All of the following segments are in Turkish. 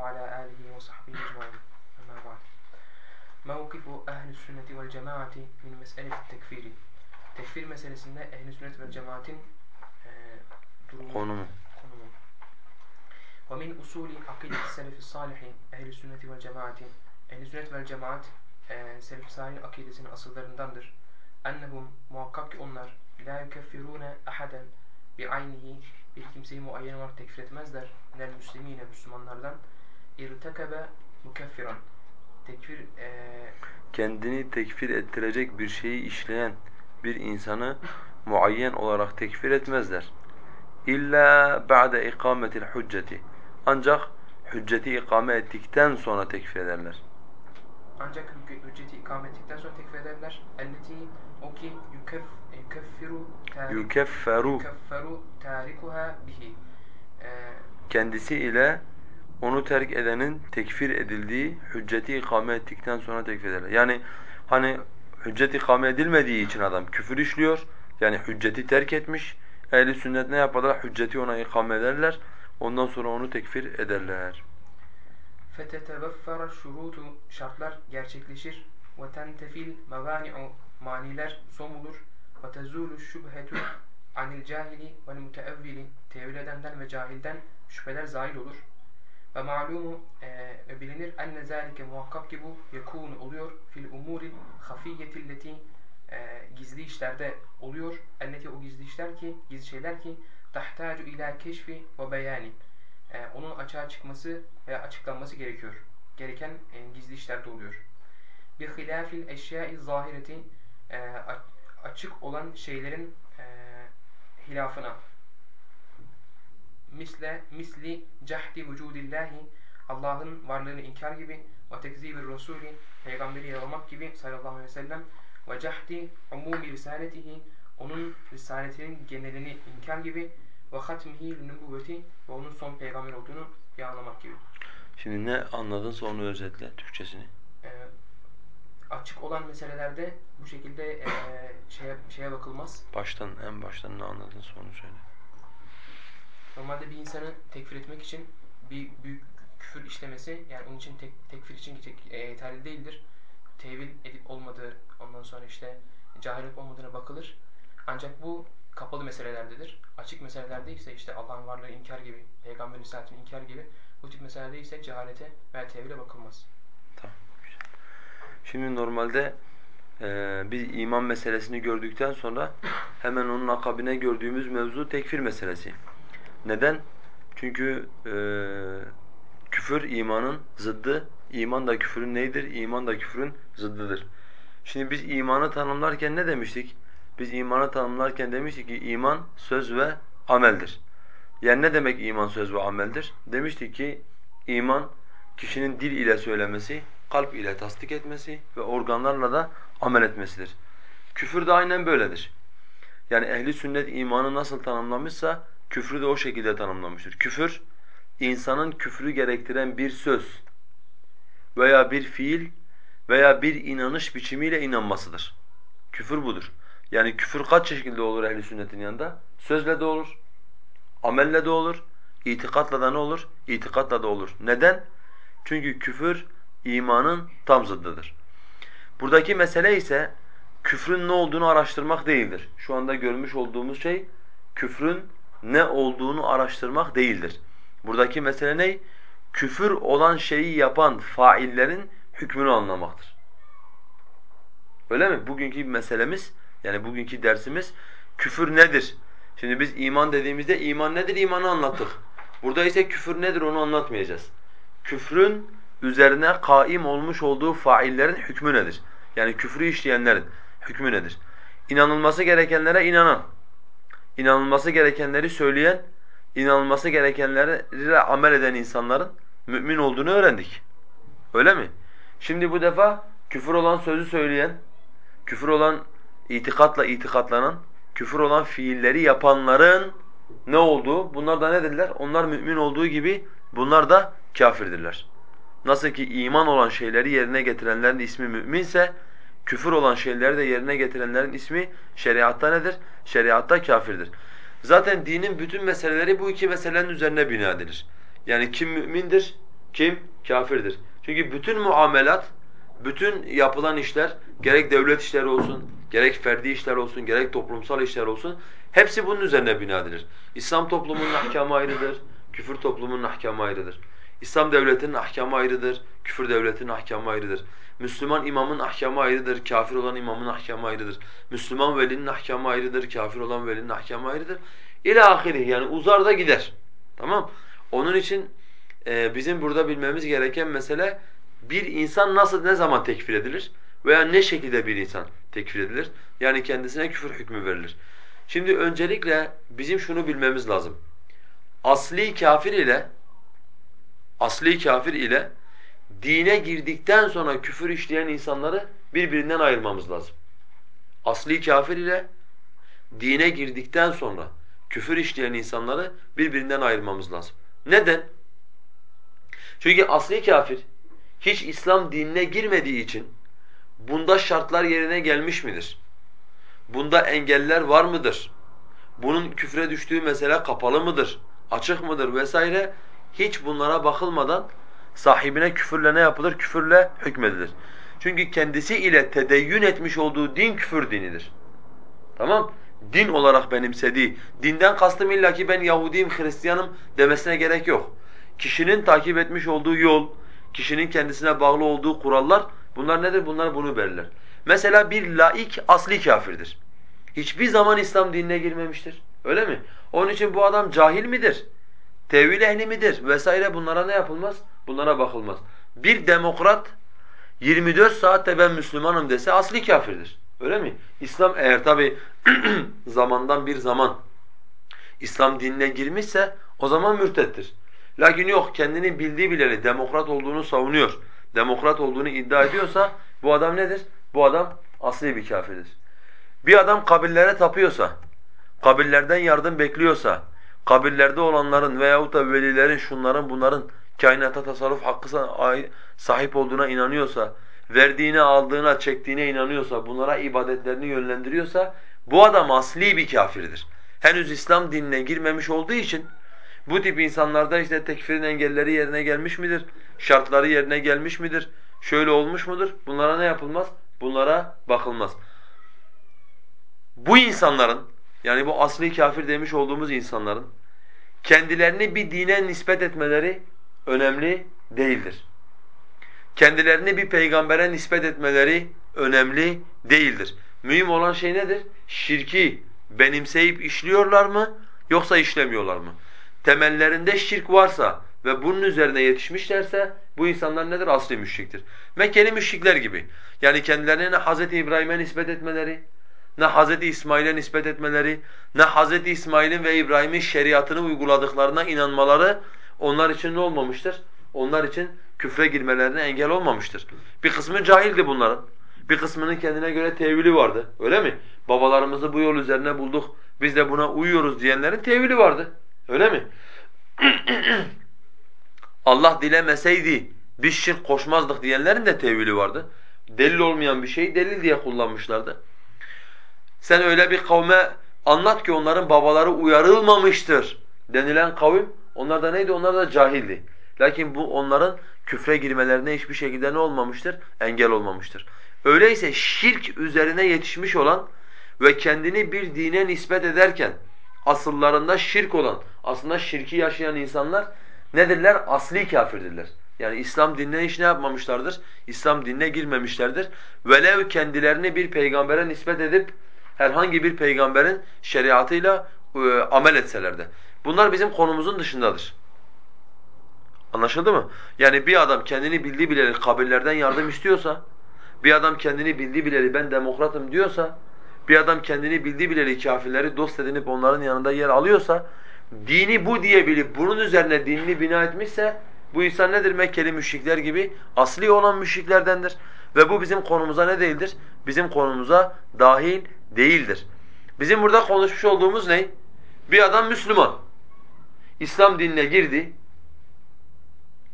Alihi ve sahbihi ecmaîn. Amma ba'd. Mevkifu ehl-i sünneti vel cemaati min mes'eleti tekfiri. Tekfir meselesinde ehl-i sünnet ve cemaatin e, durumu, konumu. konumu. Ve min usuli akideti selefi salihi ehl-i sünneti vel cemaati. Ehl-i sünnet vel cemaat e, selef salih akidesinin asıllarındandır. Ennehum muhakkak ki onlar la yukeffirune ahaden bi aynihi bir kimseyi muayyen olarak tekfir etmezler. Minel müslimine Müslümanlardan irtekebe mukeffiran tekfir e, Kendini tekfir ettirecek bir şeyi işleyen bir insanı muayyen olarak tekfir etmezler. İlla ba'de ikametil hücceti. Ancak hücceti ikame ettikten sonra tekfir ederler. ancak hüc- hücceti ikame ettikten sonra tekfir ederler. Elleti o ki yukef, yukeffiru Yukefferu yukefferu tarikuha bihi. Kendisi ile onu terk edenin tekfir edildiği hücceti ikame ettikten sonra tekfir ederler. Yani hani hüccet ikame edilmediği için adam küfür işliyor. Yani hücceti terk etmiş. Ehli sünnet ne yaparlar? Hücceti ona ikame ederler. Ondan sonra onu tekfir ederler. feteteveffera şurutu şartlar gerçekleşir. Tentefil mevani'u maniler son bulur. Şübhetu anil cahili vel müteevvili tevil edenden ve cahilden şüpheler zahil olur. Ve malumu e, ve bilinir enne zâlike muhakkak ki bu yekûnu oluyor fil umuril hafiyyetilleti e, gizli işlerde oluyor. Elleti o gizli işler ki, gizli şeyler ki tahtacu ila keşfi ve beyanin. E, onun açığa çıkması veya açıklanması gerekiyor. Gereken gizli işlerde oluyor. Bi hilafil eşyai zahireti açık olan şeylerin e, hilafına misle misli cahdi vücudillahi Allah'ın varlığını inkar gibi ve tekzibir Resulü peygamberi yalamak gibi sallallahu aleyhi ve sellem ve cahdi umumi risaletihi onun risaletinin genelini inkar gibi ve hatmihi nübüvveti ve onun son peygamber olduğunu yalamak gibi. Şimdi ne anladın sonra özetle Türkçesini. Ee, açık olan meselelerde bu şekilde e, şeye, şeye bakılmaz. Baştan en baştan ne anladın sonra söyle. Normalde bir insanı tekfir etmek için bir büyük küfür işlemesi yani onun için tek, tekfir için e, yeterli değildir. Tevil edip olmadığı ondan sonra işte cahil olmadığına bakılır. Ancak bu kapalı meselelerdedir. Açık meselelerde ise işte Allah'ın varlığı inkar gibi, peygamber risaletini inkar gibi bu tip meselelerde ise cehalete veya tevhile bakılmaz. Tamam. Şimdi normalde e, biz iman meselesini gördükten sonra hemen onun akabine gördüğümüz mevzu tekfir meselesi. Neden? Çünkü e, küfür imanın zıddı. İman da küfürün neydir? İman da küfürün zıddıdır. Şimdi biz imanı tanımlarken ne demiştik? Biz imanı tanımlarken demiştik ki iman söz ve ameldir. Yani ne demek iman söz ve ameldir? Demiştik ki iman kişinin dil ile söylemesi, kalp ile tasdik etmesi ve organlarla da amel etmesidir. Küfür de aynen böyledir. Yani ehli sünnet imanı nasıl tanımlamışsa küfrü de o şekilde tanımlamıştır. Küfür insanın küfrü gerektiren bir söz veya bir fiil veya bir inanış biçimiyle inanmasıdır. Küfür budur. Yani küfür kaç şekilde olur ehli sünnetin yanında? Sözle de olur, amelle de olur, itikatla da ne olur? İtikatla da olur. Neden? Çünkü küfür imanın tam zıddıdır. Buradaki mesele ise küfrün ne olduğunu araştırmak değildir. Şu anda görmüş olduğumuz şey küfrün ne olduğunu araştırmak değildir. Buradaki mesele ne? Küfür olan şeyi yapan faillerin hükmünü anlamaktır. Öyle mi? Bugünkü meselemiz, yani bugünkü dersimiz küfür nedir? Şimdi biz iman dediğimizde iman nedir? İmanı anlattık. Burada ise küfür nedir onu anlatmayacağız. Küfrün üzerine kaim olmuş olduğu faillerin hükmü nedir? Yani küfrü işleyenlerin hükmü nedir? İnanılması gerekenlere inanan, inanılması gerekenleri söyleyen, inanılması gerekenlere amel eden insanların mümin olduğunu öğrendik. Öyle mi? Şimdi bu defa küfür olan sözü söyleyen, küfür olan itikatla itikatlanan, küfür olan fiilleri yapanların ne olduğu, bunlar da ne dediler? Onlar mümin olduğu gibi bunlar da kafirdirler. Nasıl ki iman olan şeyleri yerine getirenlerin ismi müminse, küfür olan şeyleri de yerine getirenlerin ismi şeriatta nedir? Şeriatta kafirdir. Zaten dinin bütün meseleleri bu iki meselenin üzerine bina edilir. Yani kim mümindir, kim kafirdir. Çünkü bütün muamelat, bütün yapılan işler, gerek devlet işleri olsun, gerek ferdi işler olsun, gerek toplumsal işler olsun, hepsi bunun üzerine bina edilir. İslam toplumunun ahkamı ayrıdır, küfür toplumunun ahkamı ayrıdır. İslam devletinin ahkamı ayrıdır, küfür devletinin ahkamı ayrıdır. Müslüman imamın ahkamı ayrıdır, kafir olan imamın ahkamı ayrıdır. Müslüman velinin ahkamı ayrıdır, kafir olan velinin ahkamı ayrıdır. İlâ ahirih yani uzar da gider. Tamam? Onun için e, bizim burada bilmemiz gereken mesele bir insan nasıl ne zaman tekfir edilir veya ne şekilde bir insan tekfir edilir? Yani kendisine küfür hükmü verilir. Şimdi öncelikle bizim şunu bilmemiz lazım. Asli kafir ile asli kafir ile dine girdikten sonra küfür işleyen insanları birbirinden ayırmamız lazım. Asli kafir ile dine girdikten sonra küfür işleyen insanları birbirinden ayırmamız lazım. Neden? Çünkü asli kafir hiç İslam dinine girmediği için bunda şartlar yerine gelmiş midir? Bunda engeller var mıdır? Bunun küfre düştüğü mesele kapalı mıdır? Açık mıdır vesaire? Hiç bunlara bakılmadan sahibine küfürle ne yapılır? Küfürle hükmedilir. Çünkü kendisi ile tedeyyün etmiş olduğu din küfür dinidir. Tamam? Din olarak benimsediği, dinden kastım illa ki ben Yahudiyim, Hristiyanım demesine gerek yok. Kişinin takip etmiş olduğu yol, kişinin kendisine bağlı olduğu kurallar bunlar nedir? Bunlar bunu belirler. Mesela bir laik asli kafirdir. Hiçbir zaman İslam dinine girmemiştir. Öyle mi? Onun için bu adam cahil midir? Tevil ehli midir? Vesaire bunlara ne yapılmaz? Bunlara bakılmaz. Bir demokrat 24 saatte ben Müslümanım dese asli kafirdir. Öyle mi? İslam eğer tabi zamandan bir zaman İslam dinine girmişse o zaman mürtettir. Lakin yok kendini bildiği bileli demokrat olduğunu savunuyor. Demokrat olduğunu iddia ediyorsa bu adam nedir? Bu adam asli bir kafirdir. Bir adam kabirlere tapıyorsa, kabirlerden yardım bekliyorsa, kabirlerde olanların veyahut da velilerin, şunların, bunların kainata tasarruf hakkı sahip olduğuna inanıyorsa, verdiğine, aldığına, çektiğine inanıyorsa, bunlara ibadetlerini yönlendiriyorsa bu adam asli bir kafirdir. Henüz İslam dinine girmemiş olduğu için bu tip insanlarda işte tekfirin engelleri yerine gelmiş midir? Şartları yerine gelmiş midir? Şöyle olmuş mudur? Bunlara ne yapılmaz? Bunlara bakılmaz. Bu insanların yani bu asli kafir demiş olduğumuz insanların kendilerini bir dine nispet etmeleri önemli değildir. Kendilerini bir peygambere nispet etmeleri önemli değildir. Mühim olan şey nedir? Şirki benimseyip işliyorlar mı yoksa işlemiyorlar mı? Temellerinde şirk varsa ve bunun üzerine yetişmişlerse bu insanlar nedir? Asli müşriktir. Mekkeli müşrikler gibi. Yani kendilerini ne Hz. İbrahim'e nispet etmeleri, ne Hz. İsmail'e nispet etmeleri, ne Hz. İsmail'in ve İbrahim'in şeriatını uyguladıklarına inanmaları onlar için ne olmamıştır? Onlar için küfre girmelerine engel olmamıştır. Bir kısmı cahildi bunların. Bir kısmının kendine göre tevili vardı. Öyle mi? Babalarımızı bu yol üzerine bulduk. Biz de buna uyuyoruz diyenlerin tevili vardı. Öyle mi? Allah dilemeseydi biz şirk koşmazdık diyenlerin de tevili vardı. Delil olmayan bir şeyi delil diye kullanmışlardı. Sen öyle bir kavme anlat ki onların babaları uyarılmamıştır denilen kavim onlar da neydi? Onlar da cahildi. Lakin bu onların küfre girmelerine hiçbir şekilde ne olmamıştır? Engel olmamıştır. Öyleyse şirk üzerine yetişmiş olan ve kendini bir dine nispet ederken asıllarında şirk olan, aslında şirki yaşayan insanlar nedirler? Asli kafirdirler. Yani İslam dinine hiç ne yapmamışlardır? İslam dinine girmemişlerdir. Velev kendilerini bir peygambere nispet edip herhangi bir peygamberin şeriatıyla e, amel etseler de. Bunlar bizim konumuzun dışındadır. Anlaşıldı mı? Yani bir adam kendini bildiği bileli kabirlerden yardım istiyorsa, bir adam kendini bildiği bileli ben demokratım diyorsa, bir adam kendini bildiği bileli kafirleri dost edinip onların yanında yer alıyorsa, dini bu diye bilip bunun üzerine dinini bina etmişse, bu insan nedir? Mekkeli müşrikler gibi asli olan müşriklerdendir. Ve bu bizim konumuza ne değildir? Bizim konumuza dahil değildir. Bizim burada konuşmuş olduğumuz ne? Bir adam Müslüman. İslam dinine girdi.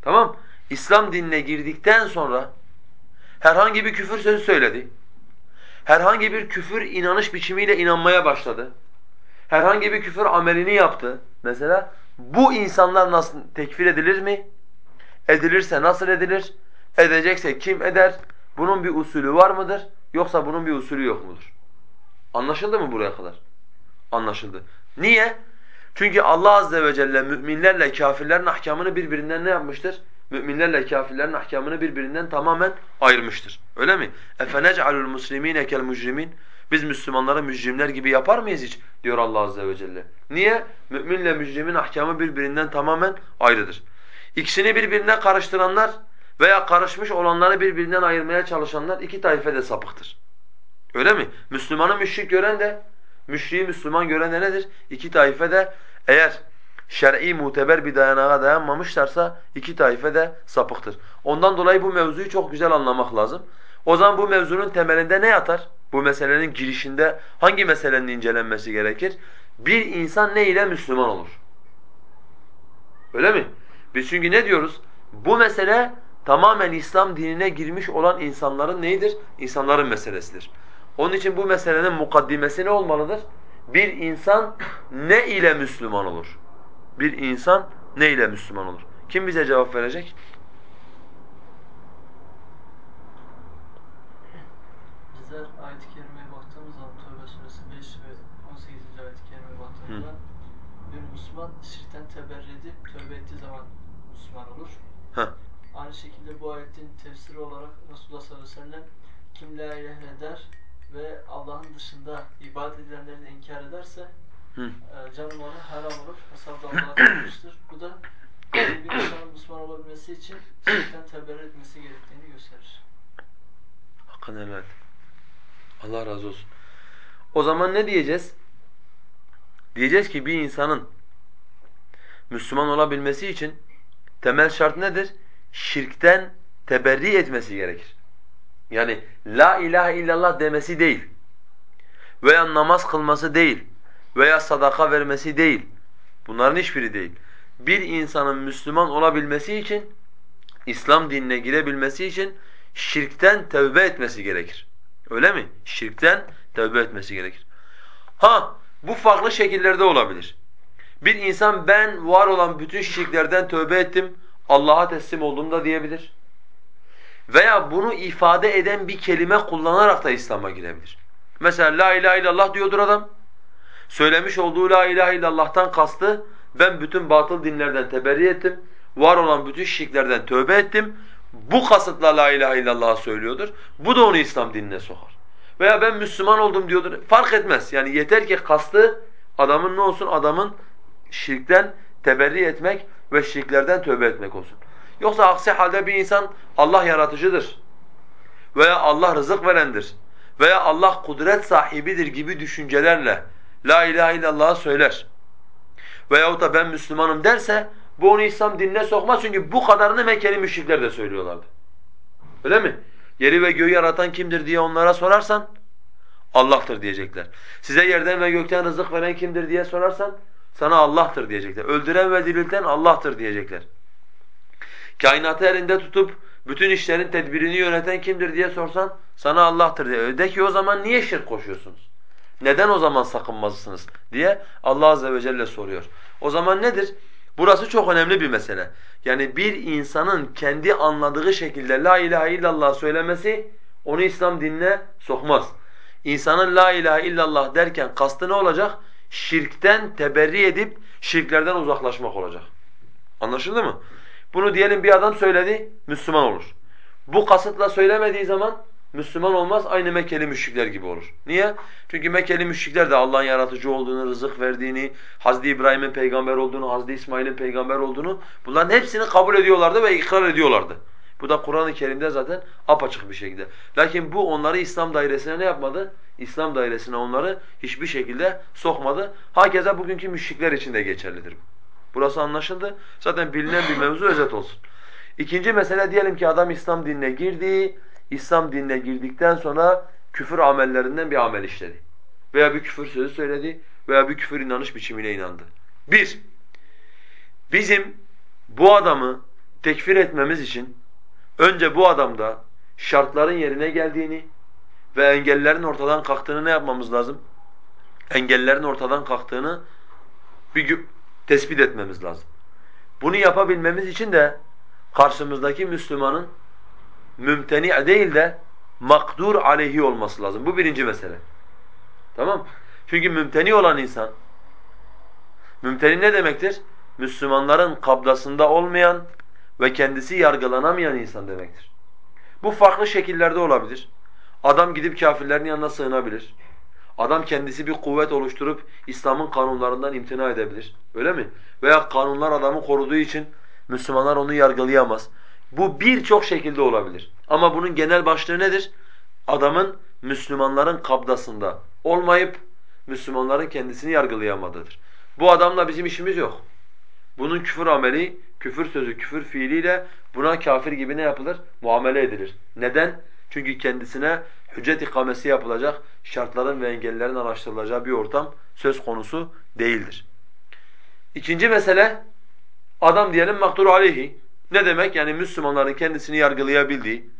Tamam? İslam dinine girdikten sonra herhangi bir küfür sözü söyledi. Herhangi bir küfür inanış biçimiyle inanmaya başladı. Herhangi bir küfür amelini yaptı. Mesela bu insanlar nasıl tekfir edilir mi? Edilirse nasıl edilir? Edecekse kim eder? Bunun bir usulü var mıdır? Yoksa bunun bir usulü yok mudur? Anlaşıldı mı buraya kadar? Anlaşıldı. Niye? Çünkü Allah azze ve celle müminlerle kafirlerin ahkamını birbirinden ne yapmıştır? Müminlerle kafirlerin ahkamını birbirinden tamamen ayırmıştır. Öyle mi? Efenec'alul muslimine kel mujrimin? Biz Müslümanları mücrimler gibi yapar mıyız hiç? diyor Allah azze ve celle. Niye? Müminle mücrimin ahkamı birbirinden tamamen ayrıdır. İkisini birbirine karıştıranlar veya karışmış olanları birbirinden ayırmaya çalışanlar iki taife de sapıktır. Öyle mi? Müslümanı müşrik gören de, müşriği Müslüman gören de nedir? İki taife de eğer şer'i muteber bir dayanağa dayanmamışlarsa iki taife de sapıktır. Ondan dolayı bu mevzuyu çok güzel anlamak lazım. O zaman bu mevzunun temelinde ne yatar? Bu meselenin girişinde hangi meselenin incelenmesi gerekir? Bir insan ne ile Müslüman olur? Öyle mi? Biz çünkü ne diyoruz? Bu mesele tamamen İslam dinine girmiş olan insanların neyidir? İnsanların meselesidir. Onun için bu meselenin mukaddimesi ne olmalıdır? Bir insan ne ile Müslüman olur? Bir insan ne ile Müslüman olur? Kim bize cevap verecek? Bizler ayet-i kerimeye baktığımız zaman Tövbe suresi 5 ve 18. ayet-i kerimeye baktığımızda bir Müslüman şirkten teberri edip tövbe ettiği zaman Müslüman olur. Heh. Aynı şekilde bu ayetin tefsiri olarak Resulullah sallallahu aleyhi ve sellem kim la ilahe eder ve Allah'ın dışında ibadet edilenleri de inkar ederse Hı. e, canı malı haram olur. Hesabı da Allah'a kalmıştır. Bu da bir insanın Müslüman olabilmesi için şirkten teberri etmesi gerektiğini gösterir. Hakkını helal et. Allah razı olsun. O zaman ne diyeceğiz? Diyeceğiz ki bir insanın Müslüman olabilmesi için temel şart nedir? Şirkten teberri etmesi gerekir. Yani la ilahe illallah demesi değil veya namaz kılması değil veya sadaka vermesi değil. Bunların hiçbiri değil. Bir insanın Müslüman olabilmesi için, İslam dinine girebilmesi için şirkten tövbe etmesi gerekir. Öyle mi? Şirkten tövbe etmesi gerekir. Ha, bu farklı şekillerde olabilir. Bir insan ben var olan bütün şirklerden tövbe ettim, Allah'a teslim oldum da diyebilir. Veya bunu ifade eden bir kelime kullanarak da İslam'a girebilir. Mesela la ilahe illallah diyordur adam. Söylemiş olduğu la ilahe illallah'tan kastı ben bütün batıl dinlerden teberri ettim. Var olan bütün şirklerden tövbe ettim. Bu kasıtla la ilahe illallah söylüyordur. Bu da onu İslam dinine sokar. Veya ben Müslüman oldum diyordur. Fark etmez. Yani yeter ki kastı adamın ne olsun? Adamın şirkten teberri etmek ve şirklerden tövbe etmek olsun. Yoksa aksi halde bir insan Allah yaratıcıdır veya Allah rızık verendir veya Allah kudret sahibidir gibi düşüncelerle la ilahe illallah'ı söyler veyahut da ben Müslümanım derse bu onu İslam dinine sokmaz çünkü bu kadarını Mekkeli müşrikler de söylüyorlardı. Öyle mi? Yeri ve göğü yaratan kimdir diye onlara sorarsan Allah'tır diyecekler. Size yerden ve gökten rızık veren kimdir diye sorarsan sana Allah'tır diyecekler. Öldüren ve dirilten Allah'tır diyecekler. Kainatı elinde tutup bütün işlerin tedbirini yöneten kimdir diye sorsan sana Allah'tır diye. De ki o zaman niye şirk koşuyorsunuz? Neden o zaman sakınmazsınız diye Allah azze ve celle soruyor. O zaman nedir? Burası çok önemli bir mesele. Yani bir insanın kendi anladığı şekilde la ilahe illallah söylemesi onu İslam dinine sokmaz. İnsanın la ilahe illallah derken kastı ne olacak? Şirkten teberri edip şirklerden uzaklaşmak olacak. Anlaşıldı mı? Bunu diyelim bir adam söyledi, Müslüman olur. Bu kasıtla söylemediği zaman Müslüman olmaz, aynı Mekkeli müşrikler gibi olur. Niye? Çünkü Mekkeli müşrikler de Allah'ın yaratıcı olduğunu, rızık verdiğini, Hazreti İbrahim'in peygamber olduğunu, Hazreti İsmail'in peygamber olduğunu bunların hepsini kabul ediyorlardı ve ikrar ediyorlardı. Bu da Kur'an-ı Kerim'de zaten apaçık bir şekilde. Lakin bu onları İslam dairesine ne yapmadı? İslam dairesine onları hiçbir şekilde sokmadı. Hakeza bugünkü müşrikler için de geçerlidir bu. Burası anlaşıldı. Zaten bilinen bir mevzu özet olsun. İkinci mesele diyelim ki adam İslam dinine girdi. İslam dinine girdikten sonra küfür amellerinden bir amel işledi. Veya bir küfür sözü söyledi veya bir küfür inanış biçimine inandı. Bir, bizim bu adamı tekfir etmemiz için önce bu adamda şartların yerine geldiğini ve engellerin ortadan kalktığını ne yapmamız lazım? Engellerin ortadan kalktığını bir tespit etmemiz lazım. Bunu yapabilmemiz için de karşımızdaki Müslümanın mümteni değil de makdur aleyhi olması lazım. Bu birinci mesele. Tamam Çünkü mümteni olan insan, mümteni ne demektir? Müslümanların kablasında olmayan ve kendisi yargılanamayan insan demektir. Bu farklı şekillerde olabilir. Adam gidip kafirlerin yanına sığınabilir. Adam kendisi bir kuvvet oluşturup İslam'ın kanunlarından imtina edebilir. Öyle mi? Veya kanunlar adamı koruduğu için Müslümanlar onu yargılayamaz. Bu birçok şekilde olabilir. Ama bunun genel başlığı nedir? Adamın Müslümanların kabdasında olmayıp Müslümanların kendisini yargılayamadığıdır. Bu adamla bizim işimiz yok. Bunun küfür ameli, küfür sözü, küfür fiiliyle buna kafir gibi ne yapılır? Muamele edilir. Neden? Çünkü kendisine hüccet ikamesi yapılacak, şartların ve engellerin araştırılacağı bir ortam söz konusu değildir. İkinci mesele, adam diyelim maktur aleyhi. Ne demek? Yani Müslümanların kendisini yargılayabildiği,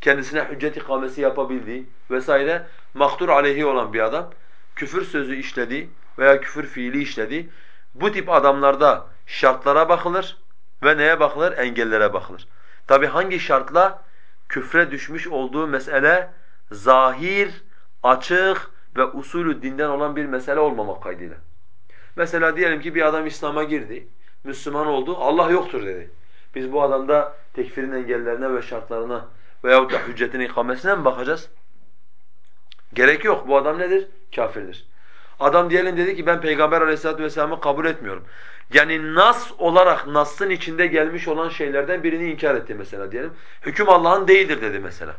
kendisine hüccet ikamesi yapabildiği vesaire maktur aleyhi olan bir adam, küfür sözü işlediği veya küfür fiili işlediği, bu tip adamlarda şartlara bakılır ve neye bakılır? Engellere bakılır. Tabi hangi şartla? Küfre düşmüş olduğu mesele zahir, açık ve usulü dinden olan bir mesele olmamak kaydıyla. Mesela diyelim ki bir adam İslam'a girdi, Müslüman oldu, Allah yoktur dedi. Biz bu adamda tekfirin engellerine ve şartlarına veyahut da hüccetin ikamesine mi bakacağız? Gerek yok. Bu adam nedir? Kafirdir. Adam diyelim dedi ki ben Peygamber aleyhissalatu vesselam'ı kabul etmiyorum. Yani nas olarak Nas'ın içinde gelmiş olan şeylerden birini inkar etti mesela diyelim. Hüküm Allah'ın değildir dedi mesela.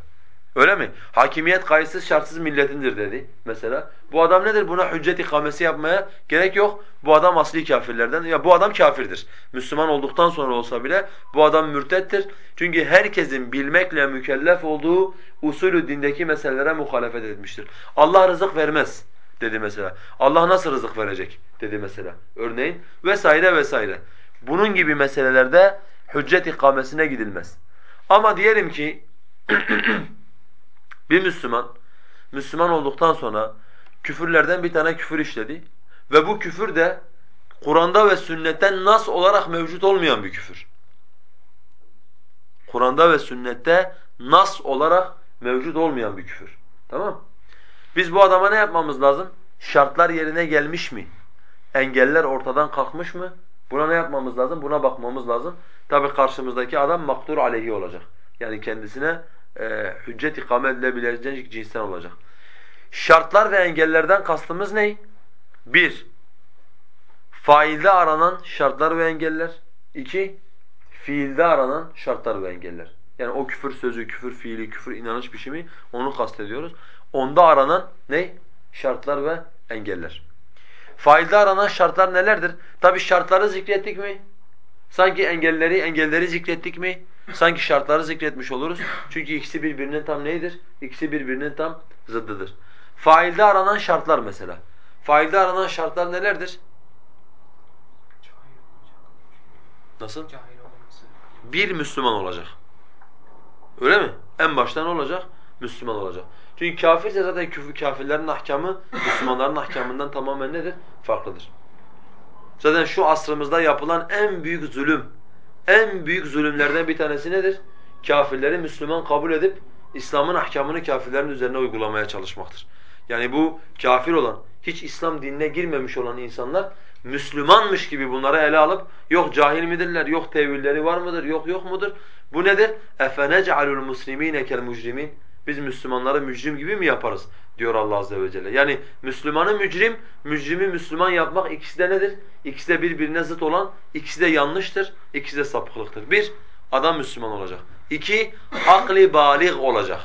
Öyle mi? Hakimiyet kayıtsız şartsız milletindir dedi mesela. Bu adam nedir? Buna hüccet ikamesi yapmaya gerek yok. Bu adam asli kafirlerden. Ya bu adam kafirdir. Müslüman olduktan sonra olsa bile bu adam mürtettir. Çünkü herkesin bilmekle mükellef olduğu usulü dindeki meselelere muhalefet etmiştir. Allah rızık vermez dedi mesela. Allah nasıl rızık verecek dedi mesela. Örneğin vesaire vesaire. Bunun gibi meselelerde hüccet ikamesine gidilmez. Ama diyelim ki bir Müslüman Müslüman olduktan sonra küfürlerden bir tane küfür işledi ve bu küfür de Kur'an'da ve sünnetten nas olarak mevcut olmayan bir küfür. Kur'an'da ve sünnette nas olarak mevcut olmayan bir küfür. Tamam Biz bu adama ne yapmamız lazım? Şartlar yerine gelmiş mi? Engeller ortadan kalkmış mı? Buna ne yapmamız lazım? Buna bakmamız lazım. Tabi karşımızdaki adam maktur aleyhi olacak. Yani kendisine e, hüccet ikame edilebilecek cinsten olacak. Şartlar ve engellerden kastımız ne? Bir, failde aranan şartlar ve engeller. İki, fiilde aranan şartlar ve engeller. Yani o küfür sözü, küfür fiili, küfür inanış biçimi onu kastediyoruz. Onda aranan ne? Şartlar ve engeller. Failde aranan şartlar nelerdir? Tabi şartları zikrettik mi? Sanki engelleri engelleri zikrettik mi? Sanki şartları zikretmiş oluruz. Çünkü ikisi birbirinin tam neydir? İkisi birbirinin tam zıddıdır. Failde aranan şartlar mesela. Failde aranan şartlar nelerdir? Nasıl? Bir Müslüman olacak. Öyle mi? En baştan olacak? Müslüman olacak. Çünkü kafirse zaten küfür kafirlerin ahkamı Müslümanların ahkamından tamamen nedir? Farklıdır. Zaten şu asrımızda yapılan en büyük zulüm, en büyük zulümlerden bir tanesi nedir? Kafirleri Müslüman kabul edip İslam'ın ahkamını kafirlerin üzerine uygulamaya çalışmaktır. Yani bu kafir olan, hiç İslam dinine girmemiş olan insanlar Müslümanmış gibi bunları ele alıp yok cahil midirler, yok tevilleri var mıdır, yok yok mudur? Bu nedir? اَفَنَجْعَلُ الْمُسْلِم۪ينَ كَالْمُجْرِم۪ينَ biz Müslümanları mücrim gibi mi yaparız? diyor Allah azze ve celle. Yani Müslümanı mücrim, mücrimi Müslüman yapmak ikisi de nedir? İkisi de birbirine zıt olan, ikisi de yanlıştır, ikisi de sapıklıktır. Bir, adam Müslüman olacak. İki, akli balik olacak.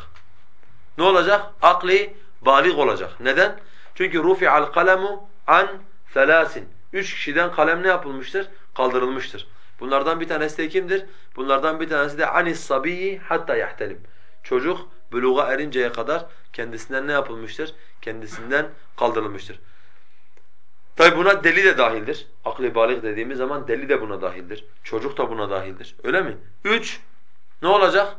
Ne olacak? Akli balik olacak. Neden? Çünkü rufi'al kalemu an selasin. Üç kişiden kalem ne yapılmıştır? Kaldırılmıştır. Bunlardan bir tanesi de kimdir? Bunlardan bir tanesi de anis sabiyyi hatta yahtelim. Çocuk buluğa erinceye kadar kendisinden ne yapılmıştır? Kendisinden kaldırılmıştır. Tabi buna deli de dahildir. Akli balik dediğimiz zaman deli de buna dahildir. Çocuk da buna dahildir. Öyle mi? Üç, ne olacak?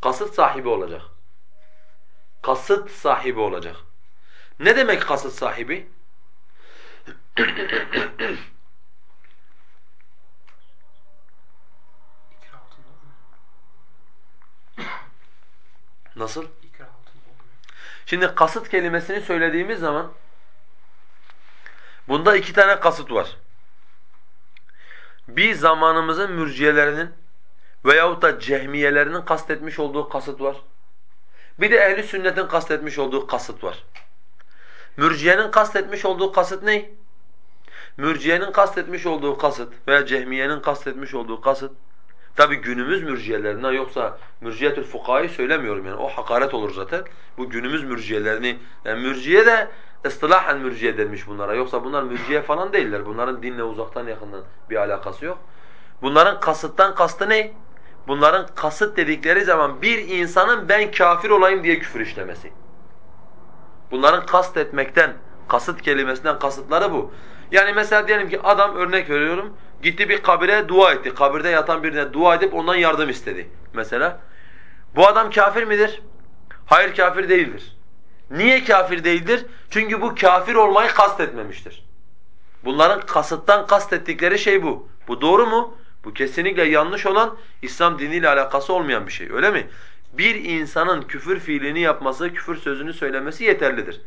Kasıt sahibi olacak. Kasıt sahibi olacak. Ne demek kasıt sahibi? Nasıl? Şimdi kasıt kelimesini söylediğimiz zaman bunda iki tane kasıt var. Bir zamanımızın mürciyelerinin veyahut da cehmiyelerinin kastetmiş olduğu kasıt var. Bir de ehli sünnetin kastetmiş olduğu kasıt var. Mürciyenin kastetmiş olduğu kasıt ne? Mürciyenin kastetmiş olduğu kasıt veya cehmiyenin kastetmiş olduğu kasıt Tabi günümüz mürciyelerinden yoksa mürciyetül fukahayı söylemiyorum yani o hakaret olur zaten. Bu günümüz mürciyelerini yani mürciye de ıstılahen mürciye denmiş bunlara. Yoksa bunlar mürciye falan değiller. Bunların dinle uzaktan yakından bir alakası yok. Bunların kasıttan kastı ne? Bunların kasıt dedikleri zaman bir insanın ben kafir olayım diye küfür işlemesi. Bunların kast etmekten, kasıt kelimesinden kasıtları bu. Yani mesela diyelim ki adam örnek veriyorum gitti bir kabire dua etti. Kabirde yatan birine dua edip ondan yardım istedi mesela. Bu adam kafir midir? Hayır kafir değildir. Niye kafir değildir? Çünkü bu kafir olmayı kastetmemiştir. Bunların kasıttan kastettikleri şey bu. Bu doğru mu? Bu kesinlikle yanlış olan İslam diniyle alakası olmayan bir şey. Öyle mi? Bir insanın küfür fiilini yapması, küfür sözünü söylemesi yeterlidir.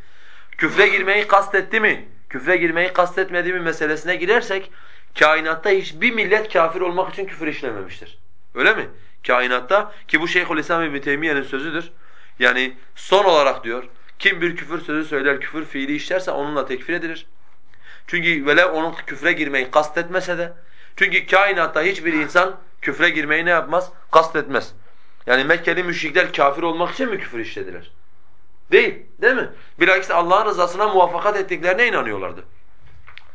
Küfre girmeyi kastetti mi? Küfre girmeyi kastetmedi mi meselesine girersek kainatta hiçbir millet kafir olmak için küfür işlememiştir. Öyle mi? Kainatta ki bu Şeyhülislam İbn Teymiyye'nin sözüdür. Yani son olarak diyor kim bir küfür sözü söyler, küfür fiili işlerse onunla tekfir edilir. Çünkü velev onun küfre girmeyi kastetmese de çünkü kainatta hiçbir insan küfre girmeyi ne yapmaz? Kastetmez. Yani Mekkeli müşrikler kafir olmak için mi küfür işlediler? Değil, değil mi? Bilakis Allah'ın rızasına muvaffakat ettiklerine inanıyorlardı.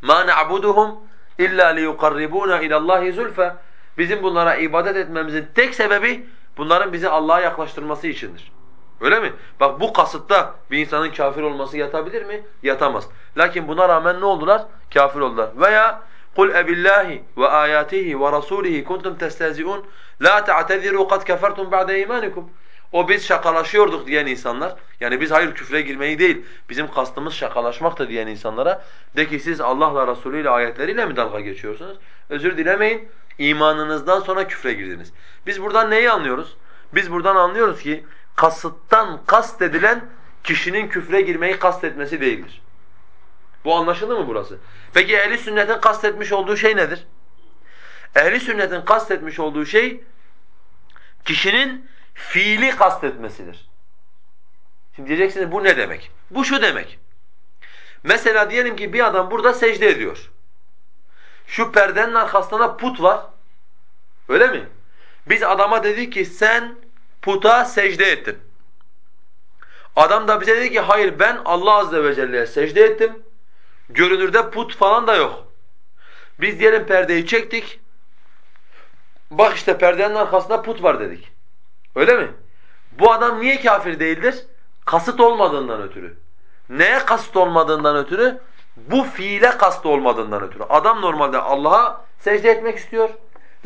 مَا نَعْبُدُهُمْ اِلَّا لِيُقَرِّبُونَ اِلَى اللّٰهِ زُلْفَ Bizim bunlara ibadet etmemizin tek sebebi bunların bizi Allah'a yaklaştırması içindir. Öyle mi? Bak bu kasıtta bir insanın kafir olması yatabilir mi? Yatamaz. Lakin buna rağmen ne oldular? Kafir oldular. Veya قُلْ اَبِاللّٰهِ وَآيَاتِهِ وَرَسُولِهِ كُنْتُمْ تَسْتَهْزِئُونَ لَا تَعْتَذِرُوا قَدْ كَفَرْتُمْ بَعْدَ اِيمَانِكُمْ o biz şakalaşıyorduk diyen insanlar, yani biz hayır küfre girmeyi değil, bizim kastımız şakalaşmaktır diyen insanlara, de ki siz Allah'la Resulü ile ayetleriyle mi dalga geçiyorsunuz? Özür dilemeyin, imanınızdan sonra küfre girdiniz. Biz buradan neyi anlıyoruz? Biz buradan anlıyoruz ki, kasıttan kast edilen kişinin küfre girmeyi kastetmesi değildir. Bu anlaşıldı mı burası? Peki ehli sünnetin kastetmiş olduğu şey nedir? Ehli sünnetin kastetmiş olduğu şey kişinin fiili kastetmesidir. Şimdi diyeceksiniz bu ne demek? Bu şu demek. Mesela diyelim ki bir adam burada secde ediyor. Şu perdenin arkasında put var. Öyle mi? Biz adama dedik ki sen puta secde ettin. Adam da bize dedi ki hayır ben Allah azze ve celle'ye secde ettim. Görünürde put falan da yok. Biz diyelim perdeyi çektik. Bak işte perdenin arkasında put var dedik. Öyle mi? Bu adam niye kafir değildir? Kasıt olmadığından ötürü. Neye kasıt olmadığından ötürü? Bu fiile kast olmadığından ötürü. Adam normalde Allah'a secde etmek istiyor.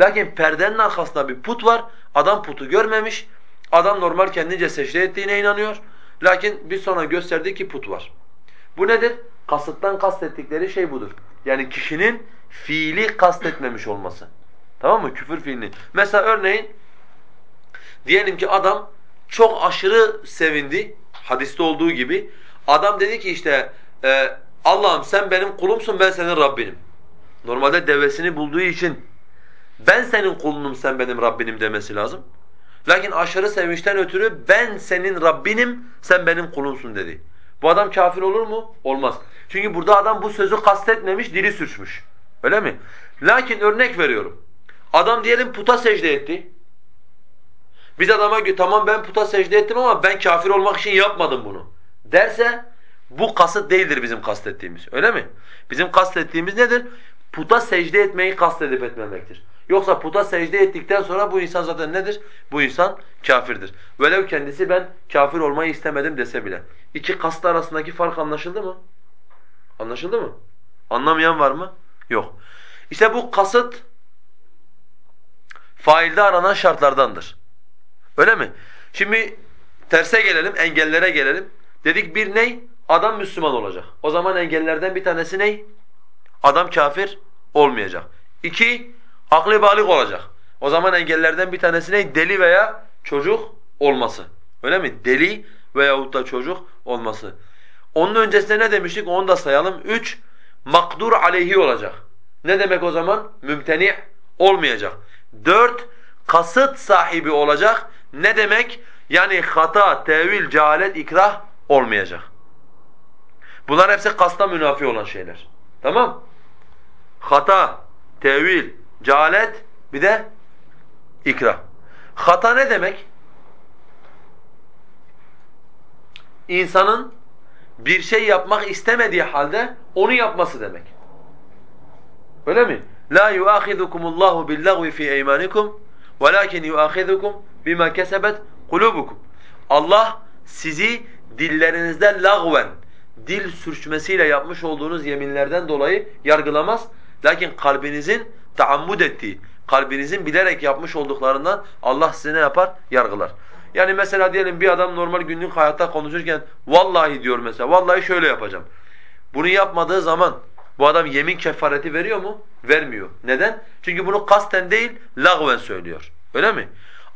Lakin perdenin arkasında bir put var. Adam putu görmemiş. Adam normal kendince secde ettiğine inanıyor. Lakin bir sonra gösterdi ki put var. Bu nedir? Kasıttan kastettikleri şey budur. Yani kişinin fiili kastetmemiş olması. Tamam mı? Küfür fiilini. Mesela örneğin diyelim ki adam çok aşırı sevindi. Hadiste olduğu gibi. Adam dedi ki işte e, Allah'ım sen benim kulumsun ben senin Rabbinim. Normalde devesini bulduğu için ben senin kulunum sen benim Rabbinim demesi lazım. Lakin aşırı sevinçten ötürü ben senin Rabbinim sen benim kulumsun dedi. Bu adam kafir olur mu? Olmaz. Çünkü burada adam bu sözü kastetmemiş, dili sürçmüş. Öyle mi? Lakin örnek veriyorum. Adam diyelim puta secde etti. Biz adama tamam ben puta secde ettim ama ben kafir olmak için yapmadım bunu. Derse bu kasıt değildir bizim kastettiğimiz. Öyle mi? Bizim kastettiğimiz nedir? Puta secde etmeyi kastedip etmemektir. Yoksa puta secde ettikten sonra bu insan zaten nedir? Bu insan kafirdir. Velev kendisi ben kafir olmayı istemedim dese bile. İki kast arasındaki fark anlaşıldı mı? Anlaşıldı mı? Anlamayan var mı? Yok. İşte bu kasıt failde aranan şartlardandır. Öyle mi? Şimdi terse gelelim, engellere gelelim. Dedik bir ney? Adam Müslüman olacak. O zaman engellerden bir tanesi ney? adam kafir olmayacak. İki, aklı balik olacak. O zaman engellerden bir tanesi ne? Deli veya çocuk olması. Öyle mi? Deli veyahut da çocuk olması. Onun öncesinde ne demiştik? Onu da sayalım. Üç, makdur aleyhi olacak. Ne demek o zaman? Mümteni olmayacak. Dört, kasıt sahibi olacak. Ne demek? Yani hata, tevil, cehalet, ikrah olmayacak. Bunlar hepsi kasta münafi olan şeyler. Tamam? Hata, tevil, cehalet bir de ikrah. Hata ne demek? İnsanın bir şey yapmak istemediği halde onu yapması demek. Öyle mi? La yuahizukumullahu billagwi fi eymanikum velakin yuahizukum bima kesebet kulubukum. Allah sizi dillerinizde lagven, dil sürçmesiyle yapmış olduğunuz yeminlerden dolayı yargılamaz. Lakin kalbinizin taammud ettiği, kalbinizin bilerek yapmış olduklarından Allah size ne yapar? Yargılar. Yani mesela diyelim bir adam normal günlük hayatta konuşurken vallahi diyor mesela, vallahi şöyle yapacağım. Bunu yapmadığı zaman bu adam yemin kefareti veriyor mu? Vermiyor. Neden? Çünkü bunu kasten değil, lagven söylüyor. Öyle mi?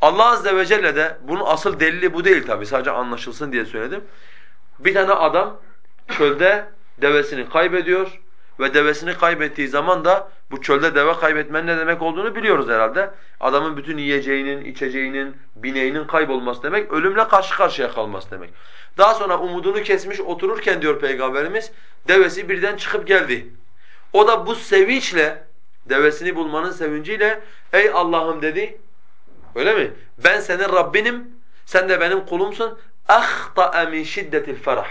Allah azze ve celle de bunun asıl delili bu değil tabi sadece anlaşılsın diye söyledim. Bir tane adam çölde devesini kaybediyor ve devesini kaybettiği zaman da bu çölde deve kaybetmenin ne demek olduğunu biliyoruz herhalde. Adamın bütün yiyeceğinin, içeceğinin, bineğinin kaybolması demek, ölümle karşı karşıya kalması demek. Daha sonra umudunu kesmiş otururken diyor Peygamberimiz, devesi birden çıkıp geldi. O da bu sevinçle, devesini bulmanın sevinciyle, ey Allah'ım dedi, öyle mi? Ben senin Rabbinim, sen de benim kulumsun. اَخْطَأَ مِنْ şiddetil ferah.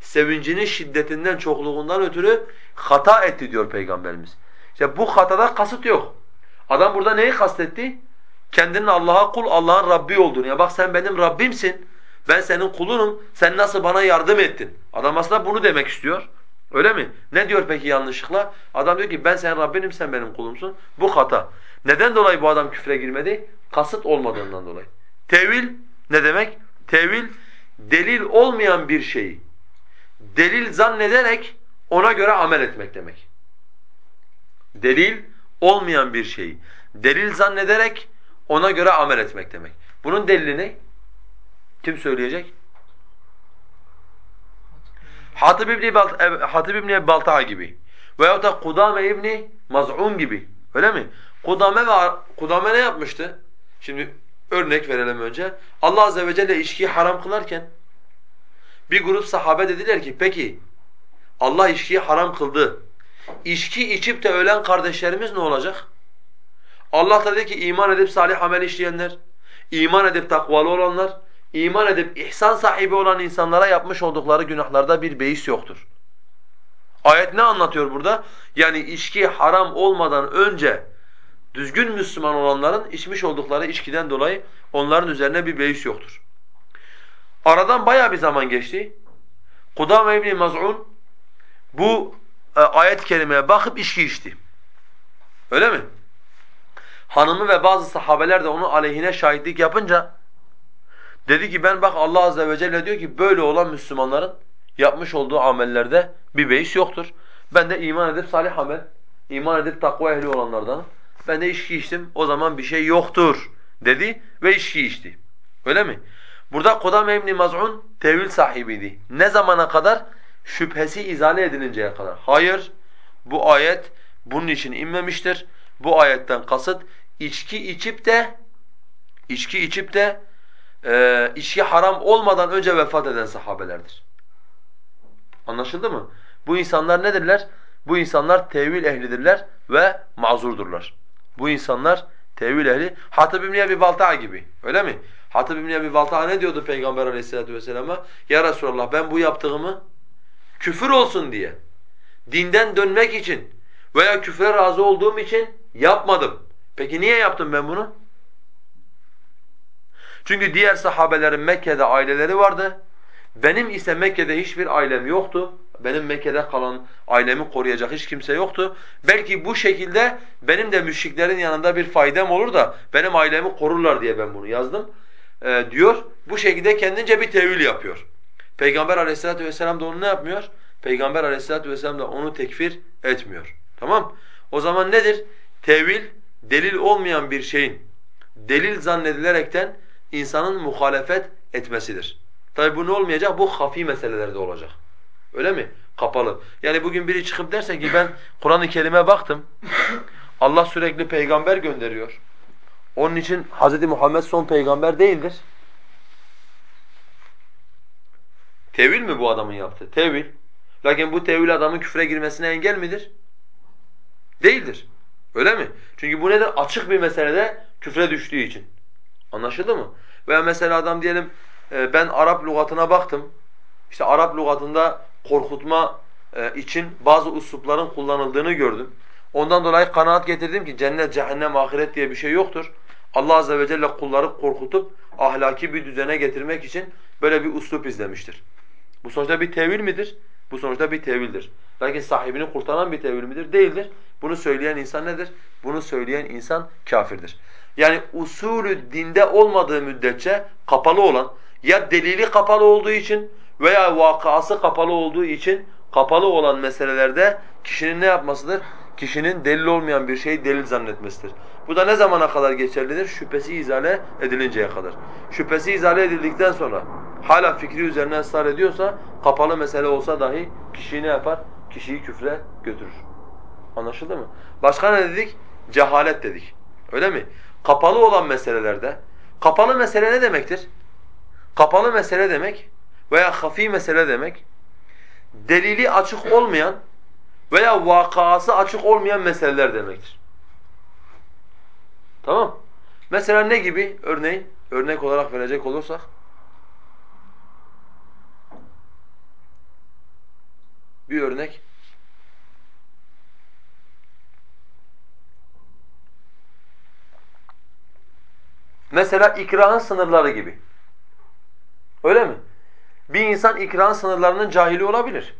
Sevincinin şiddetinden, çokluğundan ötürü hata etti diyor Peygamberimiz. İşte bu hatada kasıt yok. Adam burada neyi kastetti? Kendinin Allah'a kul, Allah'ın Rabbi olduğunu. Ya bak sen benim Rabbimsin, ben senin kulunum, sen nasıl bana yardım ettin? Adam aslında bunu demek istiyor. Öyle mi? Ne diyor peki yanlışlıkla? Adam diyor ki ben senin Rabbinim, sen benim kulumsun. Bu hata. Neden dolayı bu adam küfre girmedi? Kasıt olmadığından dolayı. Tevil ne demek? Tevil delil olmayan bir şeyi delil zannederek ona göre amel etmek demek. Delil olmayan bir şeyi delil zannederek ona göre amel etmek demek. Bunun delili ne? Kim söyleyecek? Hatib İbni, Hatib İbni Balta'a gibi veyahut da Kudame İbni Maz'un gibi. Öyle mi? Kudame ve Kudame ne yapmıştı? Şimdi örnek verelim önce. Allah azze ve celle içkiyi haram kılarken bir grup sahabe dediler ki peki Allah içkiyi haram kıldı. İçki içip de ölen kardeşlerimiz ne olacak? Allah da dedi ki iman edip salih amel işleyenler, iman edip takvalı olanlar, iman edip ihsan sahibi olan insanlara yapmış oldukları günahlarda bir beis yoktur. Ayet ne anlatıyor burada? Yani içki haram olmadan önce düzgün Müslüman olanların içmiş oldukları içkiden dolayı onların üzerine bir beis yoktur. Aradan baya bir zaman geçti. Kudame İbni Maz'un bu e, ayet-i kerimeye bakıp içki içti. Öyle mi? Hanımı ve bazı sahabeler de onun aleyhine şahitlik yapınca dedi ki ben bak Allah azze ve celle diyor ki böyle olan Müslümanların yapmış olduğu amellerde bir beis yoktur. Ben de iman edip salih amel, iman edip takva ehli olanlardan. Ben de içki içtim. O zaman bir şey yoktur dedi ve içki içti. Öyle mi? Burada Kudame İbn Maz'un tevil sahibiydi. Ne zamana kadar? Şüphesi izale edilinceye kadar. Hayır, bu ayet bunun için inmemiştir. Bu ayetten kasıt içki içip de içki içip de e, içki haram olmadan önce vefat eden sahabelerdir. Anlaşıldı mı? Bu insanlar nedirler? Bu insanlar tevil ehlidirler ve mazurdurlar. Bu insanlar tevil ehli. Hatib İbn Ebi Balta'a gibi. Öyle mi? Hatib İbn Ebi Balta'a ne diyordu Peygamber Aleyhisselatü vesselam'a? Ya Resulallah ben bu yaptığımı küfür olsun diye, dinden dönmek için veya küfre razı olduğum için yapmadım. Peki niye yaptım ben bunu? Çünkü diğer sahabelerin Mekke'de aileleri vardı. Benim ise Mekke'de hiçbir ailem yoktu. Benim Mekke'de kalan ailemi koruyacak hiç kimse yoktu. Belki bu şekilde benim de müşriklerin yanında bir faydam olur da benim ailemi korurlar diye ben bunu yazdım e, diyor. Bu şekilde kendince bir tevil yapıyor. Peygamber aleyhissalatu vesselam da onu ne yapmıyor? Peygamber aleyhissalatu vesselam da onu tekfir etmiyor. Tamam? O zaman nedir? Tevil, delil olmayan bir şeyin delil zannedilerekten insanın muhalefet etmesidir. Tabi bu ne olmayacak? Bu hafi meselelerde olacak. Öyle mi? Kapalı. Yani bugün biri çıkıp derse ki ben Kur'an-ı Kerim'e baktım. Allah sürekli peygamber gönderiyor. Onun için Hz. Muhammed son peygamber değildir. Tevil mi bu adamın yaptığı? Tevil. Lakin bu tevil adamın küfre girmesine engel midir? Değildir. Öyle mi? Çünkü bu nedir? Açık bir meselede küfre düştüğü için. Anlaşıldı mı? Veya mesela adam diyelim e, ben Arap lügatına baktım. İşte Arap lügatında korkutma e, için bazı uslupların kullanıldığını gördüm. Ondan dolayı kanaat getirdim ki cennet, cehennem, ahiret diye bir şey yoktur. Allah azze ve celle kulları korkutup ahlaki bir düzene getirmek için böyle bir uslup izlemiştir. Bu sonuçta bir tevil midir? Bu sonuçta bir tevildir. Lakin sahibini kurtaran bir tevil midir? Değildir. Bunu söyleyen insan nedir? Bunu söyleyen insan kafirdir. Yani usulü dinde olmadığı müddetçe kapalı olan ya delili kapalı olduğu için veya vakası kapalı olduğu için kapalı olan meselelerde kişinin ne yapmasıdır? Kişinin delil olmayan bir şeyi delil zannetmesidir. Bu da ne zamana kadar geçerlidir? Şüphesi izale edilinceye kadar. Şüphesi izale edildikten sonra hala fikri üzerine ısrar ediyorsa kapalı mesele olsa dahi kişiyi ne yapar? Kişiyi küfre götürür. Anlaşıldı mı? Başka ne dedik? Cehalet dedik. Öyle mi? Kapalı olan meselelerde kapalı mesele ne demektir? Kapalı mesele demek veya hafi mesele demek delili açık olmayan veya vakası açık olmayan meseleler demektir. Tamam? Mesela ne gibi? Örneğin, örnek olarak verecek olursak bir örnek Mesela ikrahın sınırları gibi. Öyle mi? Bir insan ikrahın sınırlarının cahili olabilir.